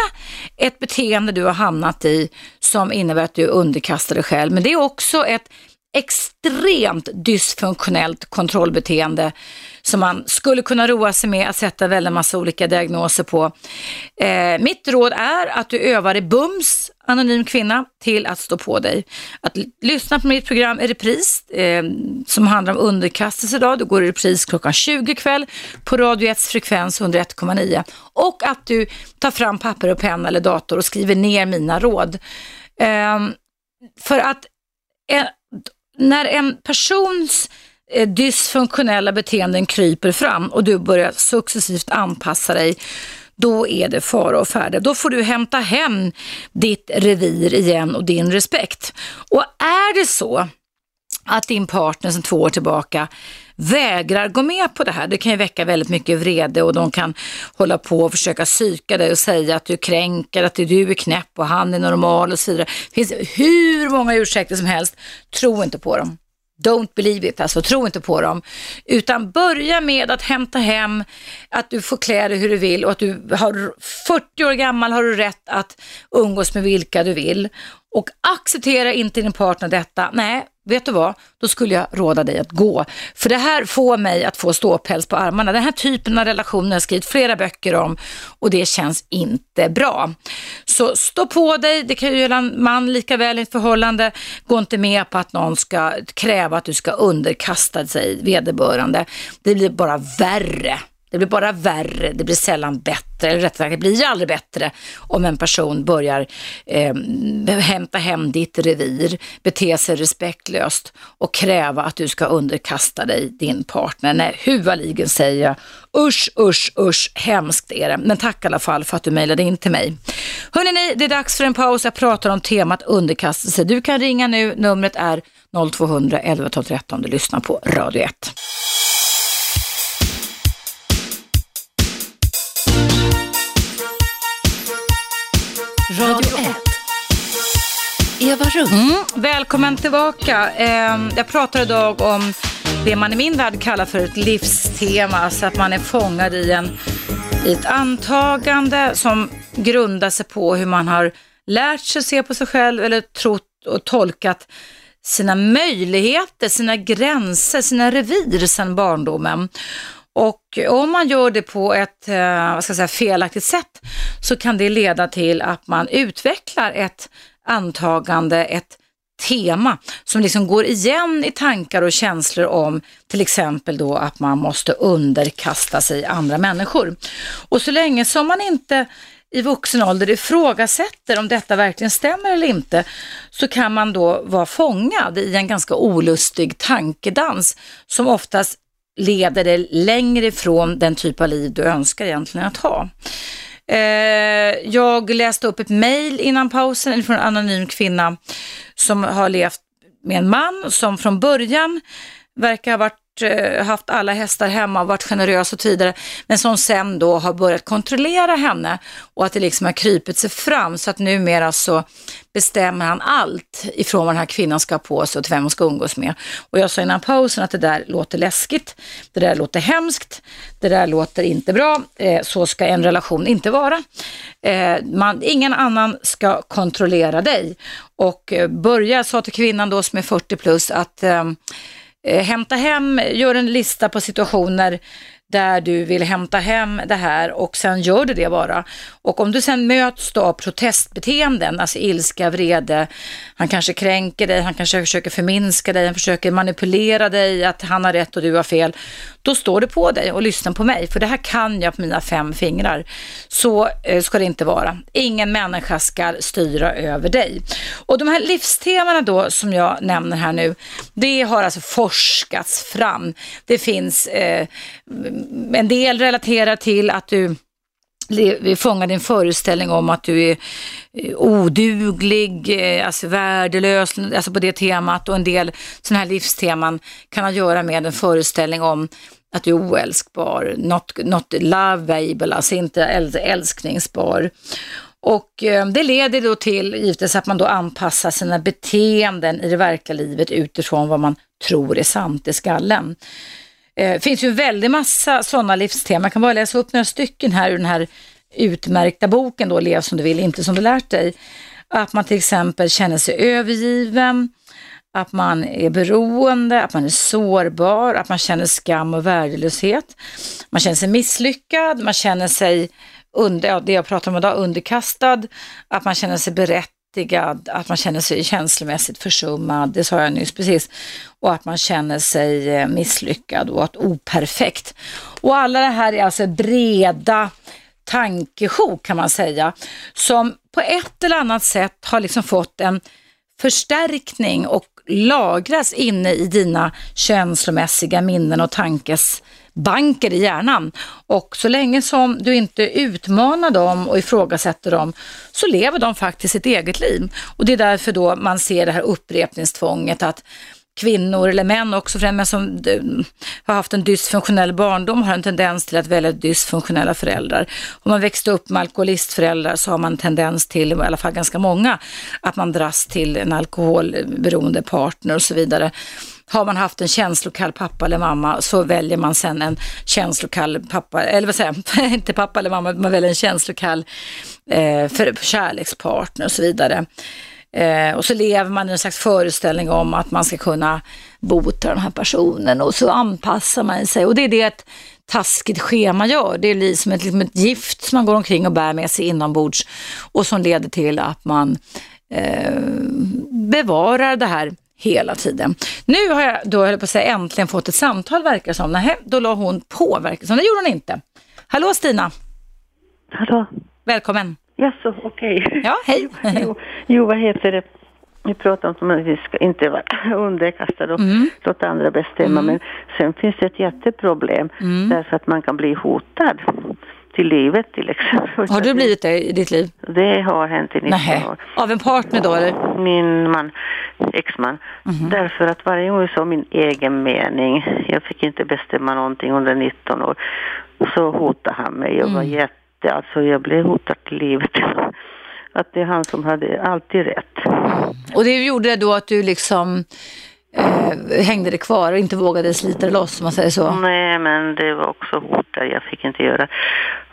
ett beteende du har hamnat i som innebär att du underkastar dig själv, men det är också ett extremt dysfunktionellt kontrollbeteende som man skulle kunna roa sig med att sätta väldigt massa olika diagnoser på. Eh, mitt råd är att du övar i bums, anonym kvinna, till att stå på dig. Att lyssna på mitt program i repris eh, som handlar om underkastelse idag. Du går i repris klockan 20 kväll på Radio 1 frekvens 101,9 och att du tar fram papper och penna eller dator och skriver ner mina råd. Eh, för att en, när en persons eh, Eh, dysfunktionella beteenden kryper fram och du börjar successivt anpassa dig, då är det fara och färde. Då får du hämta hem ditt revir igen och din respekt. Och är det så att din partner sedan två år tillbaka vägrar gå med på det här. Det kan ju väcka väldigt mycket vrede och de kan hålla på och försöka psyka dig och säga att du kränker, att du är knäpp och han är normal och så vidare. Det finns hur många ursäkter som helst. Tro inte på dem. Don't believe it, alltså tro inte på dem. Utan börja med att hämta hem att du får klä dig hur du vill och att du har 40 år gammal har du rätt att umgås med vilka du vill. Och acceptera inte din partner detta. Nej, vet du vad? Då skulle jag råda dig att gå. För det här får mig att få ståpäls på armarna. Den här typen av relationer har jag skrivit flera böcker om och det känns inte bra. Så stå på dig, det kan ju göra en man lika väl i ett förhållande. Gå inte med på att någon ska kräva att du ska underkasta sig vederbörande. Det blir bara värre. Det blir bara värre, det blir sällan bättre, eller rättare sagt det blir aldrig bättre om en person börjar eh, hämta hem ditt revir, bete sig respektlöst och kräva att du ska underkasta dig din partner. Nej, huvaligen säger jag usch, usch, usch, hemskt är det. Men tack i alla fall för att du mejlade in till mig. Hörrni, det är dags för en paus. Jag pratar om temat underkastelse. Du kan ringa nu, numret är 0200 11 12 13. Du lyssnar på Radio 1. Radio 1. Eva Russ. Mm, välkommen tillbaka. Eh, jag pratar idag om det man i min värld kallar för ett livstema, alltså att man är fångad i, en, i ett antagande som grundar sig på hur man har lärt sig se på sig själv eller trott och tolkat sina möjligheter, sina gränser, sina revir sedan barndomen. Och om man gör det på ett eh, vad ska jag säga, felaktigt sätt så kan det leda till att man utvecklar ett antagande, ett tema som liksom går igen i tankar och känslor om till exempel då att man måste underkasta sig andra människor. Och så länge som man inte i vuxen ålder ifrågasätter om detta verkligen stämmer eller inte så kan man då vara fångad i en ganska olustig tankedans som oftast leder dig längre ifrån den typ av liv du önskar egentligen att ha. Eh, jag läste upp ett mejl innan pausen från en anonym kvinna som har levt med en man som från början verkar ha varit Eh, haft alla hästar hemma, varit generös och så vidare, men som sen då har börjat kontrollera henne och att det liksom har krypit sig fram så att numera så bestämmer han allt ifrån vad den här kvinnan ska ha på sig och till vem hon ska umgås med. Och jag sa innan pausen att det där låter läskigt, det där låter hemskt, det där låter inte bra, eh, så ska en relation inte vara. Eh, man, ingen annan ska kontrollera dig. Och börja, sa till kvinnan då som är 40 plus, att Eh, hämta hem, gör en lista på situationer där du vill hämta hem det här och sen gör du det bara. Och om du sen möts då av protestbeteenden, alltså ilska, vrede, han kanske kränker dig, han kanske försöker förminska dig, han försöker manipulera dig, att han har rätt och du har fel, då står du på dig och lyssnar på mig, för det här kan jag på mina fem fingrar. Så eh, ska det inte vara. Ingen människa ska styra över dig. Och de här livstemana då som jag nämner här nu, det har alltså forskats fram. Det finns eh, en del relaterar till att du eh, fångar din föreställning om att du är eh, oduglig, eh, alltså värdelös, alltså på det temat och en del sådana här livsteman kan ha att göra med en föreställning om att du är oälskbar, not, not loveable, alltså inte älskningsbar. Och eh, det leder då till givetvis att man då anpassar sina beteenden i det verkliga livet utifrån vad man tror är sant i skallen. Det eh, finns ju en väldig massa sådana livsteman. Jag kan bara läsa upp några stycken här ur den här utmärkta boken då, Lev som du vill, inte som du lärt dig. Att man till exempel känner sig övergiven, att man är beroende, att man är sårbar, att man känner skam och värdelöshet. Man känner sig misslyckad, man känner sig under, ja, det jag pratar om idag, underkastad, att man känner sig berättigad, att man känner sig känslomässigt försummad, det sa jag nyss precis, och att man känner sig eh, misslyckad och att operfekt. Och alla det här är alltså breda tankesjok kan man säga, som på ett eller annat sätt har liksom fått en förstärkning och lagras inne i dina känslomässiga minnen och tankes banker i hjärnan. Och så länge som du inte utmanar dem och ifrågasätter dem så lever de faktiskt sitt eget liv. Och det är därför då man ser det här upprepningstvånget att kvinnor eller män också, för men som eh, har haft en dysfunktionell barndom har en tendens till att välja dysfunktionella föräldrar. Om man växte upp med alkoholistföräldrar så har man en tendens till, i alla fall ganska många, att man dras till en alkoholberoende partner och så vidare. Har man haft en känslokall pappa eller mamma så väljer man sen en känslokall pappa, eller vad säger jag, <laughs> inte pappa eller mamma, man väljer en känslokall eh, för, kärlekspartner och så vidare. Eh, och så lever man i en slags föreställning om att man ska kunna bota den här personen och så anpassar man sig. Och det är det ett taskigt schema gör. Det är som ett, liksom ett gift som man går omkring och bär med sig inombords och som leder till att man eh, bevarar det här hela tiden. Nu har jag då, höll på att säga, äntligen fått ett samtal verkar som. Nej, då la hon på verkar som. Det gjorde hon inte. Hallå Stina! Hallå! Välkommen! Jaså, okej. Okay. Ja, hej. <laughs> jo, jo, vad heter det? Vi pratar om att vi ska inte vara <laughs> underkastade och mm. låta andra bestämma. Mm. Men sen finns det ett jätteproblem mm. därför att man kan bli hotad till livet till exempel. Har du blivit det i ditt liv? Det har hänt i 19 Nähe. år. Av en partner då eller? Min man, exman. Mm. Därför att varje gång jag sa min egen mening, jag fick inte bestämma någonting under 19 år, så hotade han mig och var mm. jätte. Alltså jag blev hotad till livet. Att det är han som hade alltid rätt. Och det gjorde då att du liksom eh, hängde det kvar och inte vågade slita det loss om man säger så? Nej, men det var också hot där. Jag fick inte göra.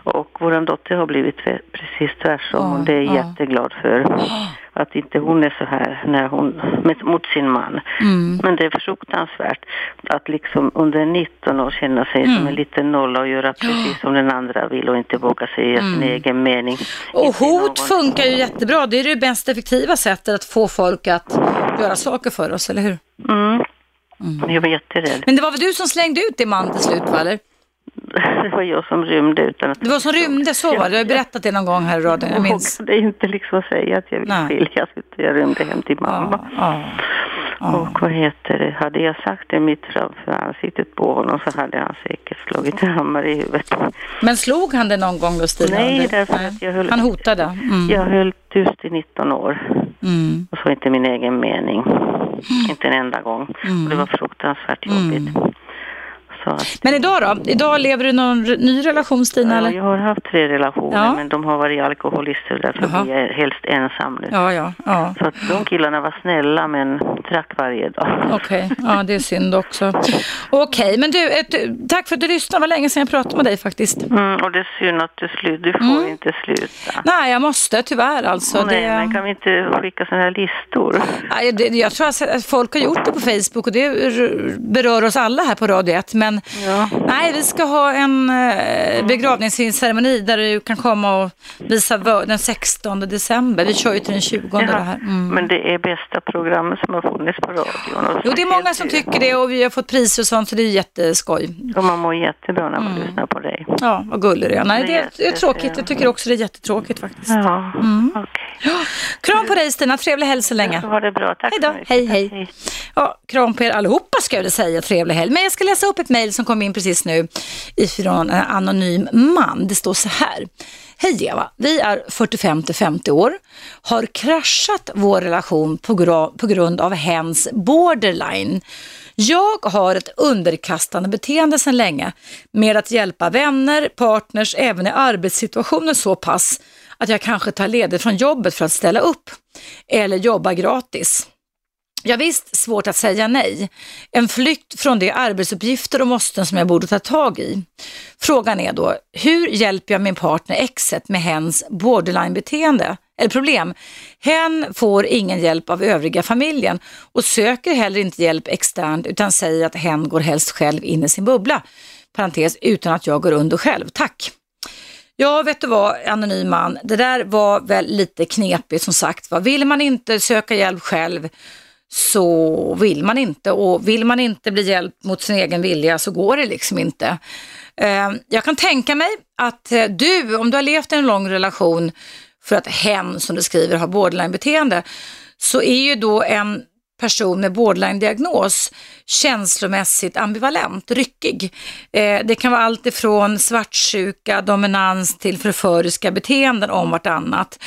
Och vår dotter har blivit precis tvärtom och det är jag ja. jätteglad för. Att inte hon är så här när hon, med, mot sin man. Mm. Men det är fruktansvärt att liksom under 19 år känna sig mm. som en liten nolla och göra precis som den andra vill och inte våga säga mm. sin egen mening. Och hot funkar ju jättebra. Det är det mest effektiva sättet att få folk att göra saker för oss, eller hur? Mm. Mm. Jag var jätterädd. Men det var väl du som slängde ut din man till slut, va? Eller? <laughs> det var jag som rymde utan att... Det var som rymde, så var det. Du har berättat det någon gång här i radion, jag minns. Det är inte liksom att säga att jag vill skiljas, utan jag rymde hem till mamma. Ja, ja, och vad heter det, hade jag sagt det mitt framför ansiktet på honom så hade han säkert slagit en hammare i huvudet. Men slog han det någon gång då, Stina? Nej, därför att jag höll... Han hotade? Mm. Jag höll tyst i 19 år. Mm. Och så inte min egen mening. Mm. Inte en enda gång. Och det var fruktansvärt jobbigt. Så att, Men idag då? Idag lever du i någon ny relation Stina? ja, eller? jag har haft tre relationer Ja. men de har varit alkoholister därför Jaha. blir jag helst ensam nu. Ja, ja, ja. Så att de killarna var snälla men drack varje dag. Okej, ja det är synd också. Okej, men du, ett, tack för att du lyssnade. Det var länge sedan jag pratade med dig faktiskt. Mm, och det är synd att du slut, du får Mm. inte sluta. Nej, jag måste tyvärr alltså. Nej, det... men kan vi inte skicka sådana här listor? Nej, det, jag tror att folk har gjort det på Facebook och det berör oss alla här på Radio 1. Men Ja. nej, vi ska ha en eh, begravningsceremoni där du kan komma och visa den 16 december. Vi kör ju till den 20 det här. Mm. Men det är bästa programmet som har funnits på radion. Och Jo, det är många som tycker det och vi har fått priser och sånt så det är jätteskoj. Och man mår jättebra när Mm. man lyssnar på dig. Ja, vad gullig du är. Nej, det är, det är tråkigt. Jag tycker också det är jättetråkigt faktiskt. Ja, Mm. okej. Kram på dig Stina, trevlig helg så länge. Ha det bra. Tack Hej då. så mycket. Hej, hej. Ja, kram på er allihopa ska jag säga, trevlig helg. Men jag ska läsa upp ett mejl som kom in precis nu ifrån en anonym man. Det står så här. Hej Eva, vi är 45 till 50 år, har kraschat vår relation på, gra- på grund av hens borderline. Jag har ett underkastande beteende sedan länge med att hjälpa vänner, partners, även i arbetssituationer så pass att jag kanske tar ledigt från jobbet för att ställa upp eller jobba gratis. Ja, visst, svårt att säga nej. En flykt från de arbetsuppgifter och måsten som jag borde ta tag i. Frågan är då, hur hjälper jag min partner exet med hens borderline-beteende? Eller problem, hen får ingen hjälp av övriga familjen och söker heller inte hjälp externt utan säger att hen går helst själv in i sin bubbla. Parentes, utan att jag går under själv. Tack! Ja, vet du vad, anonym man, det där var väl lite knepigt som sagt. Va? Vill man inte söka hjälp själv så vill man inte och vill man inte bli hjälpt mot sin egen vilja så går det liksom inte. Eh, jag kan tänka mig att eh, du, om du har levt i en lång relation för att hen, som du skriver, har borderline-beteende, så är ju då en person med borderline-diagnos känslomässigt ambivalent, ryckig. Eh, det kan vara allt ifrån svartsjuka, dominans till förföriska beteenden om vartannat.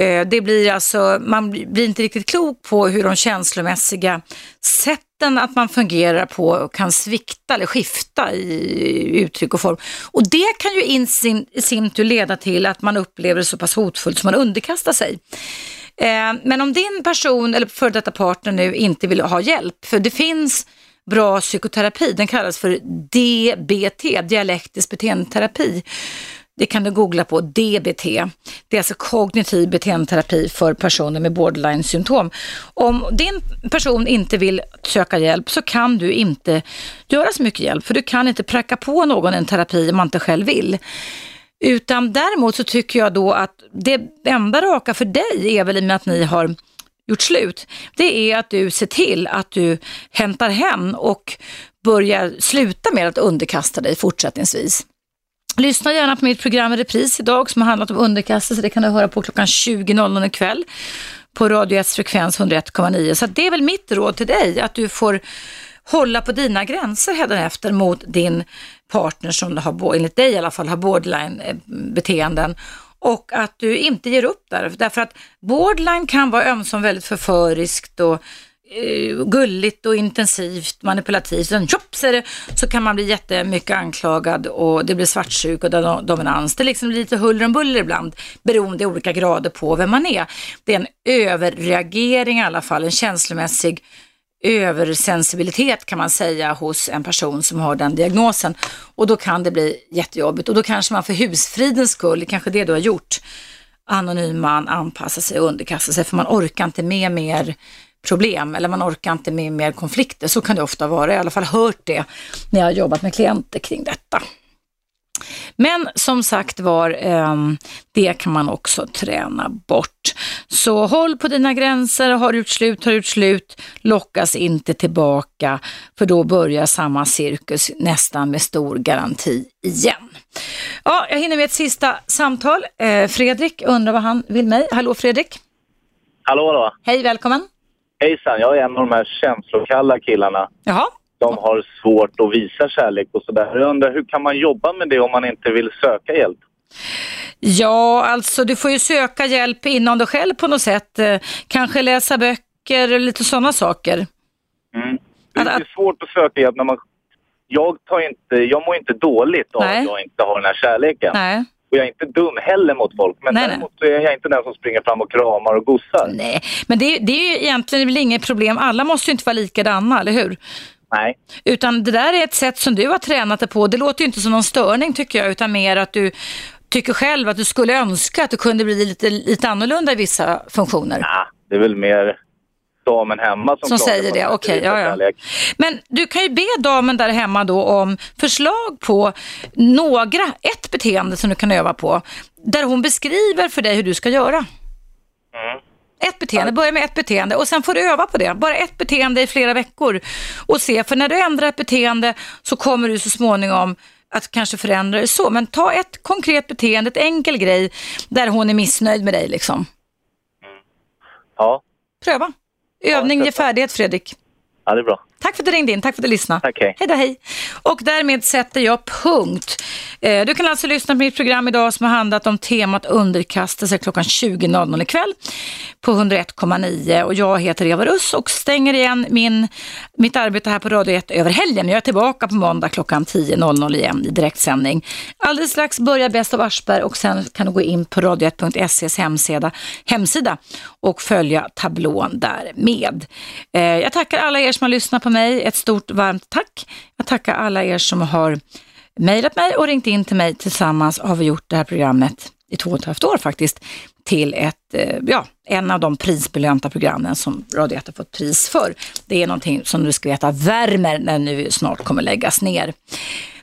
Eh, det blir alltså, man blir inte riktigt klok på hur de känslomässiga sätten att man fungerar på kan svikta eller skifta i uttryck och form. Och det kan ju i sin, i sin tur leda till att man upplever det så pass hotfullt som man underkastar sig. Eh, men om din person eller före detta partner nu inte vill ha hjälp, för det finns bra psykoterapi, den kallas för DBT, dialektisk beteendeterapi. Det kan du googla på, DBT. Det är alltså kognitiv beteendeterapi för personer med borderline-symptom. Om din person inte vill söka hjälp så kan du inte göra så mycket hjälp, för du kan inte pracka på någon en terapi om man inte själv vill. Utan däremot så tycker jag då att det enda raka för dig är väl i och med att ni har gjort slut, det är att du ser till att du hämtar hem och börjar sluta med att underkasta dig fortsättningsvis. Lyssna gärna på mitt program i repris idag som har handlat om underkastelse. Det kan du höra på klockan 20.00 ikväll på Radio 1 frekvens 101,9. Så det är väl mitt råd till dig att du får hålla på dina gränser efter mot din partner som har, enligt dig i alla fall, har borderline-beteenden eh, och att du inte ger upp där. Därför att borderline kan vara ömsom väldigt förföriskt och eh, gulligt och intensivt, manipulativt. Sen tjopp, så, det, så kan man bli jättemycket anklagad och det blir svartsjuk och dominans. Det är liksom lite huller om buller ibland, beroende i olika grader på vem man är. Det är en överreagering i alla fall, en känslomässig översensibilitet kan man säga hos en person som har den diagnosen. Och då kan det bli jättejobbigt och då kanske man för husfridens skull, kanske det du har gjort, anonyman anpassa anpassar sig och underkastar sig för man orkar inte med mer problem eller man orkar inte med mer konflikter. Så kan det ofta vara. Jag har i alla fall hört det när jag har jobbat med klienter kring detta. Men som sagt var, eh, det kan man också träna bort. Så håll på dina gränser, har gjort slut, har gjort slut, lockas inte tillbaka för då börjar samma cirkus nästan med stor garanti igen. Ja, jag hinner med ett sista samtal. Eh, Fredrik undrar vad han vill mig. Hallå Fredrik! Hallå, hallå. Hej, välkommen! Hejsan, jag är en av de här känslokalla killarna. Jaha, De har svårt att visa kärlek och sådär. Jag undrar, hur kan man jobba med det om man inte vill söka hjälp? Ja, alltså du får ju söka hjälp inom dig själv på något sätt. Eh, Kanske läsa böcker och lite sådana saker. Mm. Det är svårt att söka hjälp när man jag, tar inte, jag mår inte dåligt av Nej. att jag inte har den här kärleken. Nej. Och jag är inte dum heller mot folk. Men Nej, nej. däremot så är jag inte den som springer fram och kramar och gossar. Nej, men det, det är ju egentligen väl inget problem. Alla måste ju inte vara likadana, eller hur? Nej. Utan det där är ett sätt som du har tränat dig på. Det låter ju inte som någon störning tycker jag, utan mer att du tycker själv att du skulle önska att du kunde bli lite, lite annorlunda i vissa funktioner. Nah, det är väl mer damen hemma som, Som säger det, okej, inte ja, ja. kärlek. Men du kan ju be damen där hemma då om förslag på några, ett beteende som du kan öva på, där hon beskriver för dig hur du ska göra. Mm. Ett beteende, börja med ett beteende och sen får du öva på det. Bara ett beteende i flera veckor och se, för när du ändrar ett beteende så kommer du så småningom att kanske förändra det så. Men ta ett konkret beteende, ett enkel grej där hon är missnöjd med dig liksom. Ja. Pröva. Övning Ja, ger färdighet Fredrik. ja, det är bra. Tack för att du ringde in, tack för att du lyssnade. Hej. Hej då, hej. Och därmed sätter jag punkt. Eh, Du kan alltså lyssna på mitt program idag som har handlat om temat underkastelse klockan 20.00 ikväll på 101,9 och jag heter Eva Russ och stänger igen min, mitt arbete här på Radio 1 över helgen. Jag är tillbaka på måndag klockan 10.00 igen i direktsändning. Alldeles strax börjar Bäst av Aschberg och sen kan du gå in på radio1.ses hemsida, hemsida och följa tablån där med. Eh, Jag tackar alla er som har lyssnat på mig. Ett stort varmt tack. Jag tackar alla er som har mejlat mig och ringt in till mig. Tillsammans har vi gjort det här programmet i två och ett halvt år faktiskt till ett, eh, ja, en av de prisbelönta programmen som Radio 1 har fått pris för. Det är någonting som du ska veta värmer när nu snart kommer läggas ner.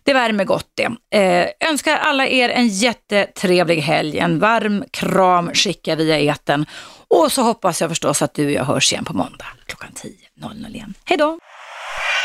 Det värmer gott det. Eh, önskar alla er en jättetrevlig helg. En varm kram skickar via eten. Och så hoppas jag förstås att du och jag hörs igen på måndag klockan 10.00 igen. Hej då!